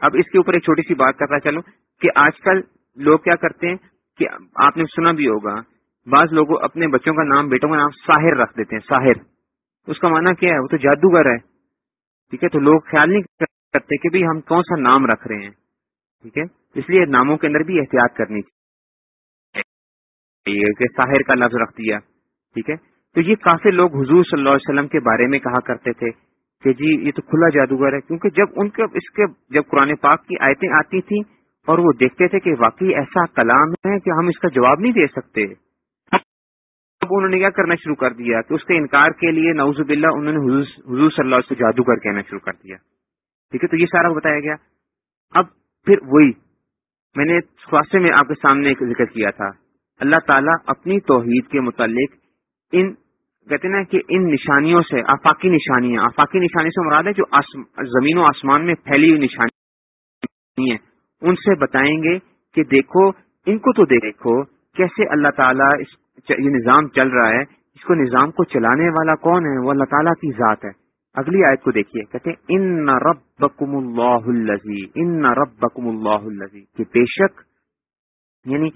[SPEAKER 1] اب اس کے اوپر ایک چھوٹی سی بات کرتا چلو کہ آج کل لوگ کیا کرتے ہیں کہ آپ نے سنا بھی ہوگا بعض لوگ اپنے بچوں کا نام، بیٹوں کا نام ساحر رکھ دیتے ہیں، ساحر۔ اس کا معنی کیا ہے؟ وہ تو جادوگر ہے۔ ٹھیک ہے؟ تو لوگ خیال نہیں کرتے کہ ہم کون سا نام رکھ رہے ہیں۔ ٹھیک ہے؟ اس لیے ناموں کے اندر بھی احتیاط کرنی چاہیے کہ ساحر کا لفظ رکھ دیا۔ ٹھیک ہے؟ تو یہ کافی لوگ حضور صلی اللہ علیہ وسلم کے بارے میں کہا کرتے تھے کہ جی یہ تو کھلا جادوگر ہے۔ کیونکہ جب ان کے، اس کے، جب قرآن پاک کی آیتیں آتی تھیں اور وہ دیکھتے تھے کہ واقعی ایسا کلام ہے کہ ہم اس کا جواب نہیں دے سکتے۔ اب انہوں نے کیا کرنا شروع کر دیا کہ اس کے انکار کے لیے نوز باللہ انہوں نے حضور صلی اللہ علیہ وسلم جادوگر کہنا شروع کر دیا۔ ٹھیک ہے؟ تو یہ سارا بتایا گیا۔ اب پھر وہی، میں نے خاصے میں آپ کے سامنے ایک ذکر کیا تھا۔ اللہ تعالیٰ اپنی توحید کے متعلق ان، کہتے نا کہ ان نشانیوں سے، آفاقی نشانیاں، آفاقی نشانی سے مراد ہے جو زمین و آسمان میں پھیلی ہوئی نشانی ہے ان سے بتائیں گے کہ دیکھو، ان کو تو دیکھو، کیسے اللہ تعالیٰ اس یہ نظام چل رہا ہے، اس کو نظام کو چلانے والا کون ہے؟ وہ اللہ تعالیٰ کی ذات ہے۔ اگلی آیت کو دیکھیے، کہتے ہیں، ان رب بکم اللہ الزی ان رب بکم اللہ الزی کہ بے شک یعنی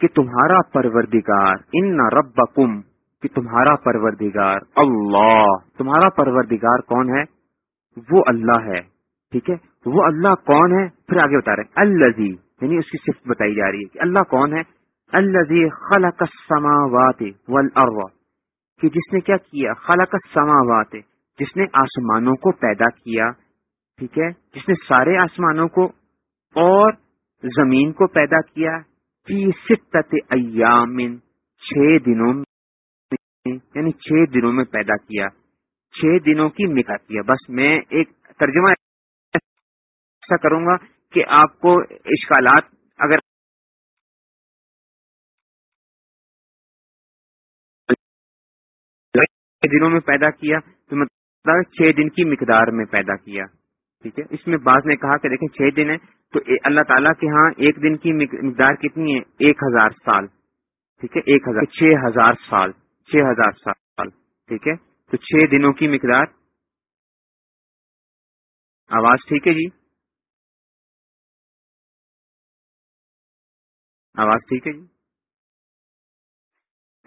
[SPEAKER 1] کہ تمہارا پروردگار، ان رب بکم کہ تمہارا پروردگار، اللہ، تمہارا پروردگار کون ہے؟ وہ اللہ ہے۔ ٹھیک ہے؟ وہ اللہ کون ہے؟ پھر آگے بتا رہے الزی یعنی اس کی صفت بتائی جا رہی ہے کہ اللہ کون ہے؟ الزی خلق السماوات والارض کہ جس نے کیا کیا؟ خلق السماوات. جس نے آسمانوں کو پیدا کیا، ٹھیک ہے؟ جس نے سارے آسمانوں کو اور زمین کو پیدا کیا. فی ستت ایام چھ دنوں میں یعنی چھ دنوں میں پیدا کیا. چھ دنوں کی مکھا کیا. بس میں ایک ترجمہ ایسا کروں گا کہ آپ کو اشکالات اگر دنوں میں پیدا کیا، تو مطلب چھ دن کی مقدار میں پیدا کیا، ٹھیک ہے؟ اس میں بعض نے کہا کہ دیکھیں چھ دن ہے تو اللہ تعالیٰ کے ہاں ایک دن کی مقدار کتنی ہے؟ ایک ہزار سال، ٹھیک ہے؟ ایک ہزار، چھ ہزار سال، چھ ہزار سال، ٹھیک ہے؟ تو چھ دنوں کی مقدار، آواز ٹھیک ہے جی؟ آواز ٹھیک ہے جی؟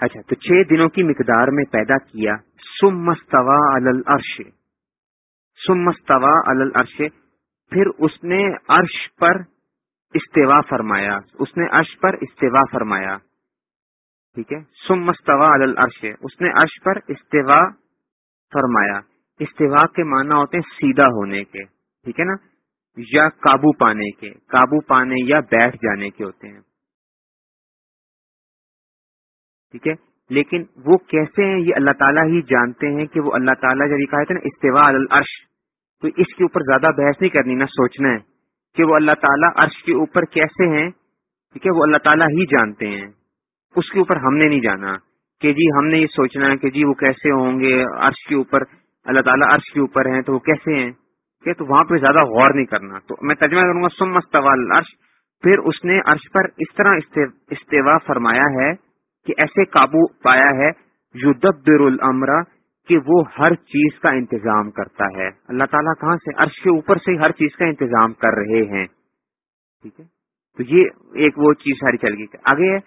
[SPEAKER 1] اچھا تو چھ دنوں کی مقدار میں پیدا کیا۔ سم مستوا الرش سم مستوا الرش پھر اس نے عرش پر استوا فرمایا۔ اس نے عرش پر استوا فرمایا۔ ٹھیک ہے؟ سم مستوا الرش اس نے عرش پر استوا فرمایا۔ استوا کے معنی ہوتے ہیں سیدھا ہونے کے۔ ٹھیک ہے نا؟ یا قابو پانے کے۔ قابو پانے یا بیٹھ جانے کے ہوتے ہیں۔ ٹھیک ہے؟ لیکن وہ کیسے ہیں؟ یہ اللہ تعالیٰ ہی جانتے ہیں کہ وہ اللہ تعالیٰ جب یہ کہا تھا نا استوا الرش تو اس کے اوپر زیادہ بحث نہیں کرنی، نہ سوچنا ہے کہ وہ اللہ تعالیٰ عرش کے اوپر کیسے ہیں۔ ٹھیک ہے؟ وہ اللہ تعالیٰ ہی جانتے ہیں۔ اس کے اوپر ہم نے نہیں جانا کہ جی ہم نے یہ سوچنا ہے کہ جی وہ کیسے ہوں گے عرش کے اوپر، اللہ تعالیٰ عرش کے اوپر ہیں تو وہ کیسے ہیں؟ کہ تو وہاں پہ زیادہ غور نہیں کرنا۔ تو میں ترجمہ کروں گا سم مستوال عرش پھر اس نے عرش پر اس طرح استوا فرمایا ہے کہ ایسے قابو پایا ہے، یدبر الامر، کہ وہ ہر چیز کا انتظام کرتا ہے۔ اللہ تعالیٰ کہاں سے؟ عرش کے اوپر سے ہر چیز کا انتظام کر رہے ہیں۔ ٹھیک ہے؟ تو یہ ایک وہ چیز ساری چل گئی۔ آگے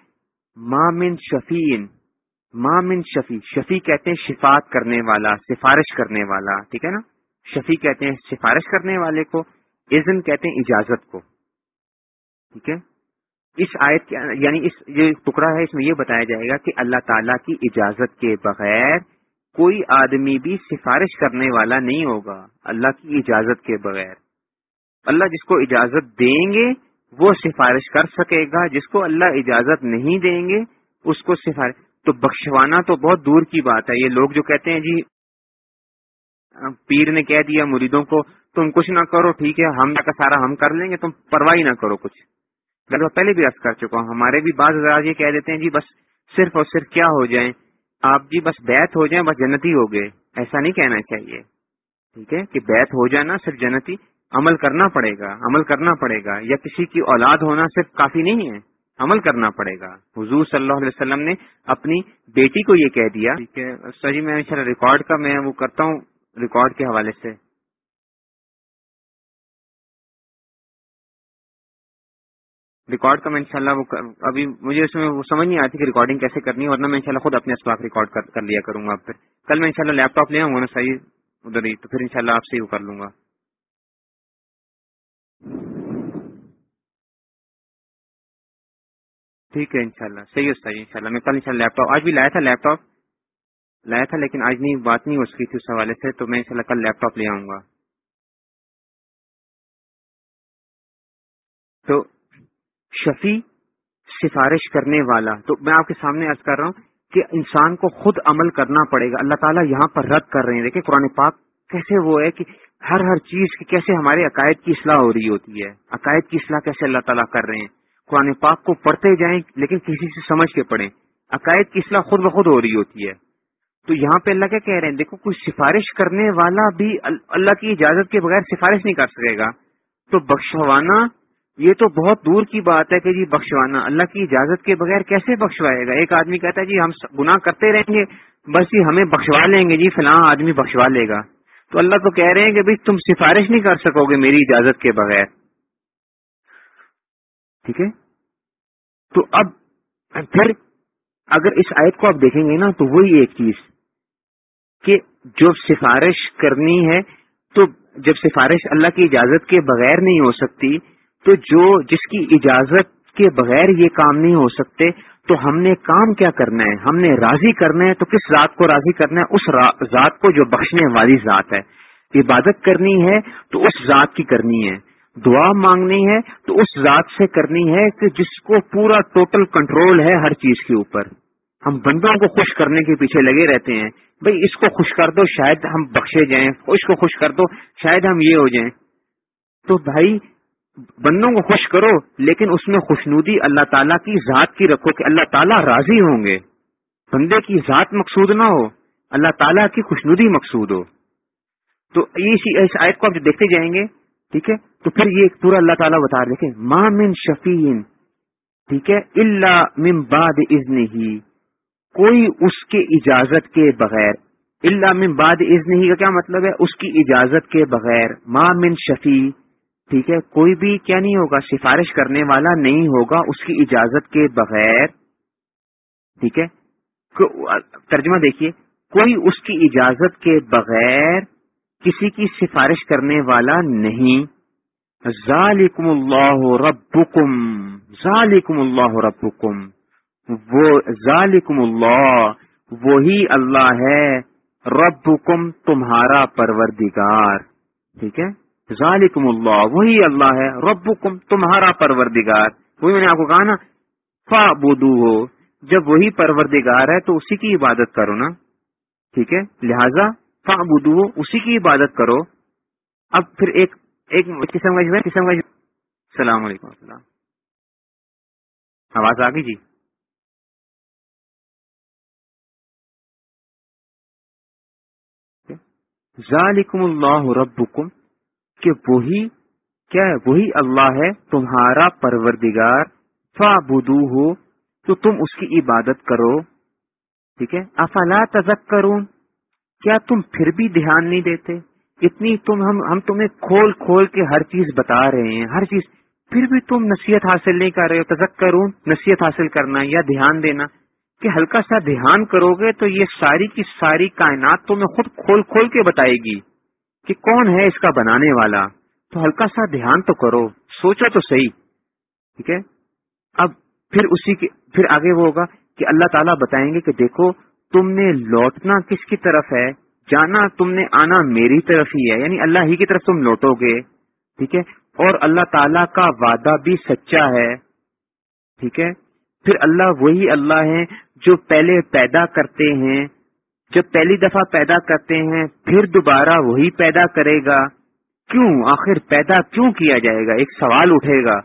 [SPEAKER 1] مامن شفین مامن شفیع شفیع۔ کہتے ہیں شفات کرنے والا، سفارش کرنے والا۔ ٹھیک ہے نا؟ شفیع کہتے ہیں سفارش کرنے والے کو، اذن کہتے ہیں اجازت کو۔ ٹھیک ہے؟ اس آیت کے یعنی اس یہ ٹکڑا ہے، اس میں یہ بتایا جائے گا کہ اللہ تعالیٰ کی اجازت کے بغیر کوئی آدمی بھی سفارش کرنے والا نہیں ہوگا، اللہ کی اجازت کے بغیر۔ اللہ جس کو اجازت دیں گے، وہ سفارش کر سکے گا۔ جس کو اللہ اجازت نہیں دیں گے، اس کو سفارش تو بخشوانا تو بہت دور کی بات ہے۔ یہ لوگ جو کہتے ہیں جی پیر نے کہہ دیا مریدوں کو، تم کچھ نہ کرو، ٹھیک ہے، ہم کا سارا ہم کر لیں گے، تم پرواہ نہ کرو کچھ۔ میں پہلے بھی عرض کر چکا ہوں، ہمارے بھی بعض یہ کہہ دیتے ہیں جی بس صرف اور صرف کیا ہو جائیں؟ آپ جی بس بیت ہو جائیں، بس جنتی ہو گئے۔ ایسا نہیں کہنا چاہیے۔ ٹھیک ہے؟ کہ بیت ہو جانا صرف جنتی، عمل کرنا پڑے گا، عمل کرنا پڑے گا، یا کسی کی اولاد ہونا صرف کافی نہیں ہے، عمل کرنا پڑے گا۔ حضور صلی اللہ علیہ وسلم نے اپنی بیٹی کو یہ کہہ دیا۔ سر جی میں ریکارڈ کا، میں وہ کرتا ہوں ریکارڈ کے حوالے سے۔ ریکارڈ کا میں انشاءاللہ وہ ابھی مجھے اس میں وہ سمجھ نہیں آتی کہ ریکارڈنگ کیسے کرنی ہے، ورنہ میں انشاءاللہ خود اپنے اسپاک ریکارڈ کر لیا کروں گا پھر۔ کل میں انشاءاللہ لیپ ٹاپ لے آؤں گا نا صحیح ادھر ہی، تو پھر انشاءاللہ شاء آپ سے ہی وہ کر لوں گا۔ ٹھیک ہے انشاءاللہ، صحیح ہے صحیح انشاءاللہ۔ میں کل انشاءاللہ لیپ ٹاپ آج بھی لایا تھا لیپ ٹاپ لایا تھا لیکن آج نہیں، بات نہیں ہو سکی تھی اس حوالے سے، تو میں انشاءاللہ کل لیپ ٹاپ لے آؤں گا۔ تو شفیع سفارش کرنے والا۔ تو میں آپ کے سامنے عرض کر رہا ہوں کہ انسان کو خود عمل کرنا پڑے گا۔ اللہ تعالیٰ یہاں پر رد کر رہے ہیں۔ دیکھیں قرآن پاک کیسے وہ ہے کہ ہر ہر چیز کی کیسے ہمارے عقائد کی اصلاح ہو رہی ہوتی ہے۔ عقائد کی اصلاح کیسے اللہ تعالیٰ کر رہے ہیں۔ قرآن پاک کو پڑھتے جائیں لیکن کسی سے سمجھ کے پڑھیں۔ عقائد کی اصلاح خود بخود ہو رہی ہوتی ہے۔ تو یہاں پہ اللہ کیا کہہ رہے ہیں؟ دیکھو، کوئی سفارش کرنے والا بھی اللہ کی اجازت کے بغیر سفارش نہیں کر سکے گا۔ تو بخشوانا یہ تو بہت دور کی بات ہے کہ جی بخشوانا، اللہ کی اجازت کے بغیر کیسے بخشوائے گا؟ ایک آدمی کہتا ہے جی ہم گناہ کرتے رہیں گے، بس جی ہمیں بخشوا لیں گے جی فلاں آدمی بخشوا لے گا۔ تو اللہ تو کہہ رہے ہیں کہ بھائی تم سفارش نہیں کر سکو گے میری اجازت کے بغیر۔ ٹھیک ہے؟ تو اب پھر اگر اس آیت کو آپ دیکھیں گے نا، تو وہی ایک چیز کہ جو سفارش کرنی ہے، تو جب سفارش اللہ کی اجازت کے بغیر نہیں ہو سکتی تو جو جس کی اجازت کے بغیر یہ کام نہیں ہو سکتے، تو ہم نے کام کیا کرنا ہے؟ ہم نے راضی کرنا ہے تو کس ذات کو راضی کرنا ہے؟ اس ذات کو جو بخشنے والی ذات ہے۔ عبادت کرنی ہے تو اس ذات کی کرنی ہے۔ دعا مانگنی ہے تو اس ذات سے کرنی ہے کہ جس کو پورا ٹوٹل کنٹرول ہے ہر چیز کے اوپر۔ ہم بندوں کو خوش کرنے کے پیچھے لگے رہتے ہیں۔ بھئی اس کو خوش کر دو، شاید ہم بخشے جائیں۔ اس کو خوش کر دو، شاید ہم یہ ہو جائیں۔ تو بھائی بندوں کو خوش کرو، لیکن اس میں خوشنودی اللہ تعالیٰ کی ذات کی رکھو کہ اللہ تعالیٰ راضی ہوں گے۔ بندے کی ذات مقصود نہ ہو، اللہ تعالیٰ کی خوشنودی مقصود ہو۔ تو اس آیت کو آپ دیکھتے جائیں گے، ٹھیک ہے؟ تو پھر یہ پورا اللہ تعالیٰ بتا دیکھیں ماں من ٹھیک ہے؟ اللہ من باد ازن ہی کوئی اس کے اجازت کے بغیر اللہ من باد ازن ہی کا کیا مطلب ہے؟ اس کی اجازت کے بغیر ماں من شفیع ٹھیک ہے، کوئی بھی کیا نہیں ہوگا، سفارش کرنے والا نہیں ہوگا اس کی اجازت کے بغیر۔ ٹھیک ہے؟ ترجمہ دیکھیے۔ کوئی اس کی اجازت کے بغیر کسی کی سفارش کرنے والا نہیں۔ ذالکم اللہ ربکم، ذالکم اللہ ربکم۔ وہ ذالکم اللہ، وہی اللہ ہے ربکم، تمہارا پروردگار۔ ٹھیک ہے؟ ذالکم اللہ، وہی اللہ ہے، ربکم، تمہارا پروردگار۔ وہی میں نے آپ کو کہا نا فا بدو ہو جب وہی پروردگار ہے تو اسی کی عبادت کرو نا۔ ٹھیک ہے؟ لہذا فا ہو اسی کی عبادت کرو۔ اب پھر ایک ایک قسم کا قسم کا السلام علیکم السلام آواز آ گئی جی؟ ذالکم اللہ، ربکم۔ کہ وہی کیا ہے؟ وہی اللہ ہے، تمہارا پروردگار۔ فا بدو ہو تو تم اس کی عبادت کرو۔ ٹھیک ہے؟ افلا تزک کیا تم پھر بھی دھیان نہیں دیتے؟ اتنی تم ہم ہم تمہیں کھول کھول کے ہر چیز بتا رہے ہیں، ہر چیز۔ پھر بھی تم نصیحت حاصل نہیں کر رہے ہو تزک نصیحت حاصل کرنا یا دھیان دینا۔ کہ ہلکا سا دھیان کرو گے تو یہ ساری کی ساری کائنات تمہیں خود کھول کھول کے بتائے گی۔ کہ کون ہے اس کا بنانے والا؟ تو ہلکا سا دھیان تو کرو، سوچو تو صحیح، ٹھیک ہے؟ اب پھر اسی کے، پھر آگے وہ ہوگا کہ اللہ تعالیٰ بتائیں گے کہ دیکھو، تم نے لوٹنا کس کی طرف ہے؟ جانا تم نے آنا میری طرف ہی ہے یعنی اللہ ہی کی طرف تم لوٹو گے، ٹھیک ہے؟ اور اللہ تعالیٰ کا وعدہ بھی سچا ہے، ٹھیک ہے؟ پھر اللہ وہی اللہ ہے جو پہلے پیدا کرتے ہیں جب پہلی دفعہ پیدا کرتے ہیں، پھر دوبارہ وہی پیدا کرے گا۔ کیوں؟ آخر پیدا کیوں کیا جائے گا؟ ایک سوال اٹھے گا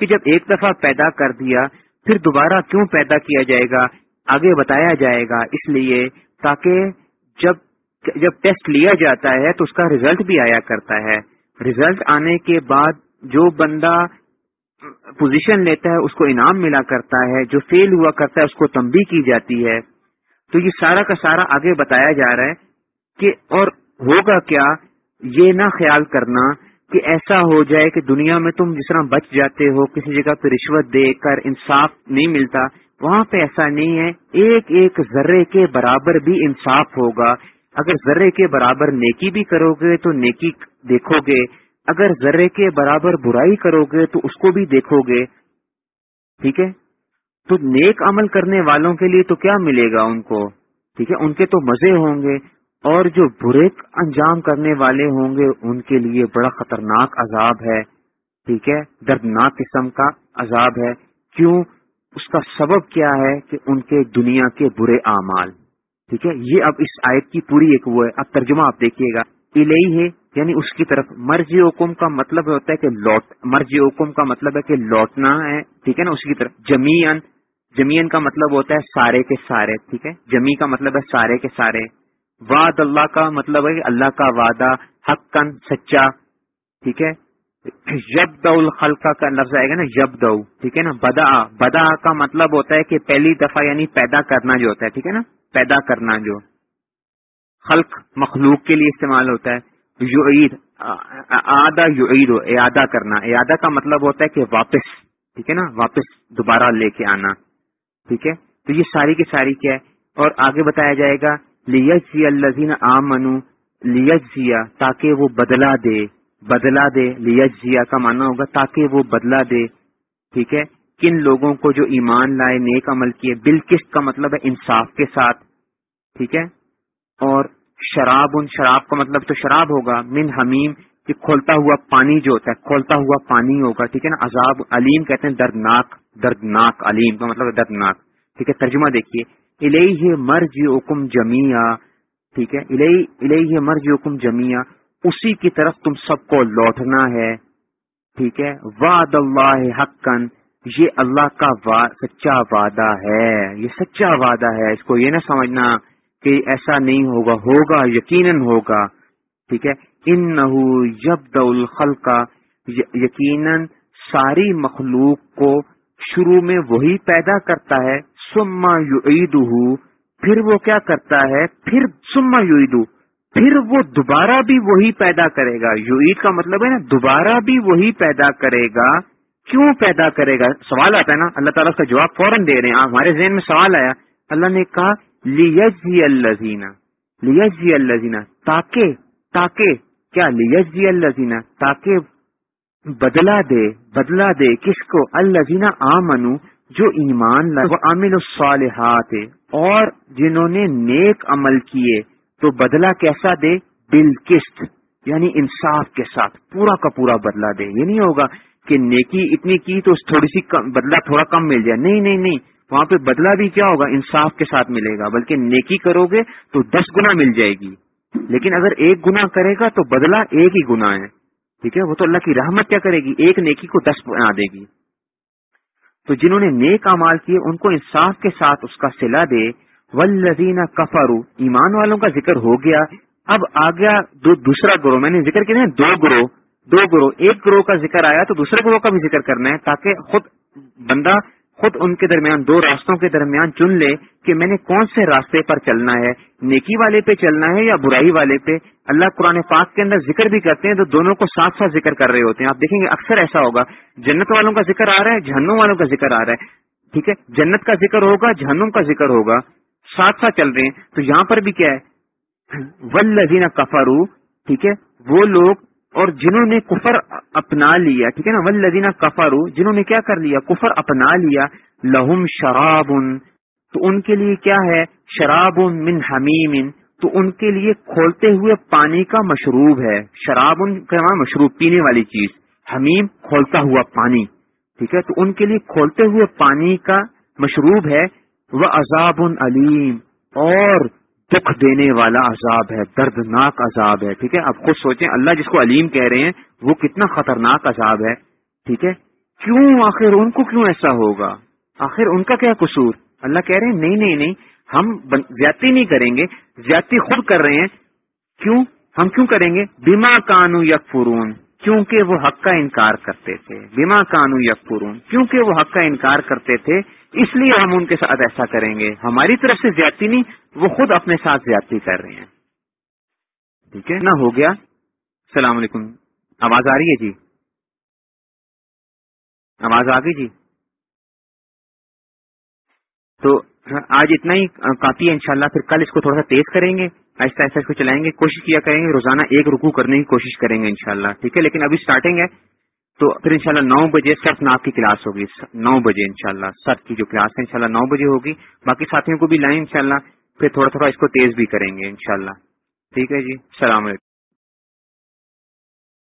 [SPEAKER 1] کہ جب ایک دفعہ پیدا کر دیا، پھر دوبارہ کیوں پیدا کیا جائے گا؟ آگے بتایا جائے گا۔ اس لیے تاکہ جب جب ٹیسٹ لیا جاتا ہے تو اس کا ریزلٹ بھی آیا کرتا ہے۔ ریزلٹ آنے کے بعد جو بندہ پوزیشن لیتا ہے، اس کو انعام ملا کرتا ہے۔ جو فیل ہوا کرتا ہے، اس کو تمبی کی جاتی ہے۔ تو یہ سارا کا سارا آگے بتایا جا رہا ہے کہ اور ہوگا کیا یہ نہ خیال کرنا کہ ایسا ہو جائے کہ دنیا میں تم جس طرح بچ جاتے ہو، کسی جگہ پہ رشوت دے کر انصاف نہیں ملتا، وہاں پہ ایسا نہیں ہے۔ ایک ایک ذرے کے برابر بھی انصاف ہوگا۔ اگر ذرے کے برابر نیکی بھی کرو گے تو نیکی دیکھو گے۔ اگر ذرے کے برابر برائی کرو گے تو اس کو بھی دیکھو گے۔ ٹھیک ہے؟ تو نیک عمل کرنے والوں کے لیے تو کیا ملے گا ان کو؟ ٹھیک ہے، ان کے تو مزے ہوں گے، اور جو برے انجام کرنے والے ہوں گے، ان کے لیے بڑا خطرناک عذاب ہے۔ ٹھیک ہے، دردناک قسم کا عذاب ہے۔ کیوں؟ اس کا سبب کیا ہے کہ ان کے دنیا کے برے اعمال۔ ٹھیک ہے، یہ اب اس آیت کی پوری ایک وہ ہے۔ اب ترجمہ آپ دیکھیے گا۔ الہی ہے یعنی اس کی طرف۔ مرضی حکم کا مطلب ہوتا ہے کہ لوٹ مرضی حکم کا مطلب ہے کہ لوٹنا ہے۔ ٹھیک ہے نا، اس کی طرف۔ جمیان جمین کا مطلب ہوتا ہے سارے کے سارے، ٹھیک ہے؟ جمی کا مطلب ہے سارے کے سارے۔ وعد اللہ کا مطلب ہے اللہ کا وعدہ حق کن سچا، ٹھیک ہے؟ یب دو الخلقہ کا لفظ آئے گا نا یب دو ٹھیک ہے نا؟ بدا بدا کا مطلب ہوتا ہے کہ پہلی دفعہ یعنی پیدا کرنا جو ہوتا ہے، ٹھیک ہے نا؟ پیدا کرنا جو۔ خلق مخلوق کے لیے استعمال ہوتا ہے۔ یو عید آدھا یو عید اعادہ کرنا۔ اعادہ کا مطلب ہوتا ہے کہ واپس، ٹھیک ہے نا؟ واپس دوبارہ لے کے آنا۔ ٹھیک ہے؟ تو یہ ساری کی ساری کیا ہے؟ اور آگے بتایا جائے گا، لیجزی الزین آ منو لیجزیا، تاکہ وہ بدلا دے بدلا دے، لیجزیا کا ماننا ہوگا تاکہ وہ بدلا دے، ٹھیک ہے؟ کن لوگوں کو جو ایمان لائے، نیک عمل کیے بالکش کا مطلب ہے انصاف کے ساتھ، ٹھیک ہے؟ اور شراب، ان شراب کا مطلب تو شراب ہوگا، من حمیم، کہ کھولتا ہوا پانی جو ہوتا ہے، کھولتا ہوا پانی ہوگا، ٹھیک ہے نا؟ عذاب، علیم کہتے ہیں، دردناک دردناک علیم کا مطلب دردناک۔ ٹھیک ہے، ترجمہ دیکھیے۔ الہی مرج حکم جمیا ٹھیک ہے الہی مرج حکم جمیا اسی کی طرف تم سب کو لوٹنا ہے۔ ٹھیک ہے، وعد اللہ حقن یہ اللہ کا سچا وعدہ ہے۔ یہ سچا وعدہ ہے۔ اس کو یہ نہ سمجھنا کہ ایسا نہیں ہوگا ہوگا، یقیناً ہوگا۔ ٹھیک ہے ان نہ الخل کا یقیناً ساری مخلوق کو شروع میں وہی پیدا کرتا ہے سما یو پھر وہ کیا کرتا ہے؟ پھر سما یو پھر وہ دوبارہ بھی وہی پیدا کرے گا۔ یو کا مطلب ہے نا، دوبارہ بھی وہی پیدا کرے گا۔ کیوں پیدا کرے گا؟ سوال آتا ہے نا، اللہ تعالیٰ کا جواب فوراً دے رہے ہیں۔ ہمارے ذہن میں سوال آیا۔ اللہ نے کہا، لیجزی الزینہ لیجزی الزینہ تاکہ تاکہ، کیا؟ لیجزی الزینہ تاکہ بدلا دے بدلا دے کس کو؟ الزینہ آمنو، جو ایمان وہ عامل الصالحات اور جنہوں نے نیک عمل کیے، تو بدلہ کیسا دے؟ بالکشت یعنی انصاف کے ساتھ، پورا کا پورا بدلہ دے۔ یہ نہیں ہوگا کہ نیکی اتنی کی تو تھوڑی سی بدلہ تھوڑا کم مل جائے۔ نہیں نہیں نہیں۔ وہاں پہ بدلہ بھی کیا ہوگا؟ انصاف کے ساتھ ملے گا۔ بلکہ نیکی کرو گے تو دس گنا مل جائے گی۔ لیکن اگر ایک گنا کرے گا تو بدلہ ایک ہی گنا ہے۔ ٹھیک ہے؟ وہ تو اللہ کی رحمت کیا کرے گی؟ ایک نیکی کو دس بنا دے گی۔ تو جنہوں نے نیک امال کیے، ان کو انصاف کے ساتھ اس کا سلا دے۔ ولزین کفارو ایمان والوں کا ذکر ہو گیا۔ اب آ گیا دو دوسرا گروہ۔ میں نے ذکر کیا دو گروہ۔ دو گروہ۔ ایک گروہ کا ذکر آیا تو دوسرے گروہ کا بھی ذکر کرنا ہے تاکہ خود بندہ خود ان کے درمیان دو راستوں کے درمیان چن لے کہ میں نے کون سے راستے پر چلنا ہے، نیکی والے پہ چلنا ہے یا برائی والے پہ؟ اللہ قرآن پاک کے اندر ذکر بھی کرتے ہیں تو دونوں کو ساتھ ساتھ ذکر کر رہے ہوتے ہیں۔ آپ دیکھیں گے اکثر ایسا ہوگا، جنت والوں کا ذکر آ رہا ہے، جہنم والوں کا ذکر آ رہا ہے۔ ٹھیک ہے؟ جنت کا ذکر ہوگا، جہنم کا ذکر ہوگا، ساتھ ساتھ چل رہے ہیں۔ تو یہاں پر بھی کیا ہے؟ ولزین کفرو ٹھیک ہے؟ وہ لوگ اور جنہوں نے کفر اپنا لیا، ٹھیک ہے نا؟ ولدینہ کفرو جنہوں نے کیا کر لیا؟ کفر اپنا لیا، لہم شراب، تو ان کے لیے کیا ہے؟ شراب من حمیم، تو ان کے لیے کھولتے ہوئے پانی کا مشروب ہے۔ شراب ان کا مشروب، پینے والی چیز۔ حمیم، کھولتا ہوا پانی، ٹھیک ہے؟ تو ان کے لیے کھولتے ہوئے پانی کا مشروب ہے۔ وہ عذاب علیم، اور دکھ دینے والا عذاب ہے، دردناک عذاب ہے، ٹھیک ہے؟ اب خود سوچیں، اللہ جس کو علیم کہہ رہے ہیں، وہ کتنا خطرناک عذاب ہے، ٹھیک ہے؟ کیوں آخر ان کو کیوں ایسا ہوگا؟ آخر ان کا کیا قصور؟ اللہ کہہ رہے ہیں، نہیں نہیں نہیں، ہم زیادتی نہیں کریں گے، زیادتی خود کر رہے ہیں۔ کیوں؟ ہم کیوں کریں گے؟ بیما کانو یک فرون کیونکہ وہ حق کا انکار کرتے تھے۔ بیما کانو یک فرون کیونکہ وہ حق کا انکار کرتے تھے۔ اس لیے ہم ان کے ساتھ ایسا کریں گے۔ ہماری طرف سے زیادتی نہیں، وہ خود اپنے ساتھ زیادتی کر رہے ہیں۔ ٹھیک ہے؟ نہ ہو گیا۔ السلام علیکم۔ آواز آ رہی ہے جی؟ آواز آ گئی جی؟ تو آج اتنا ہی، کافی ہے انشاءاللہ۔ پھر کل اس کو تھوڑا سا تیز کریں گے۔ آہستہ آہستہ اس کو چلائیں گے۔ کوشش کیا کریں گے۔ روزانہ ایک رکو کرنے کی کوشش کریں گے انشاءاللہ۔ ٹھیک ہے؟ لیکن ابھی اسٹارٹنگ ہے۔ تو پھر انشاءاللہ نو بجے صرف ناپ کی کلاس ہوگی، نو بجے انشاءاللہ شاء کی جو کلاس ہے انشاءاللہ نو بجے ہوگی، باقی ساتھیوں کو بھی لائیں انشاءاللہ، پھر تھوڑا تھوڑا اس کو تیز بھی کریں گے انشاءاللہ۔ ٹھیک ہے جی السلام علیکم۔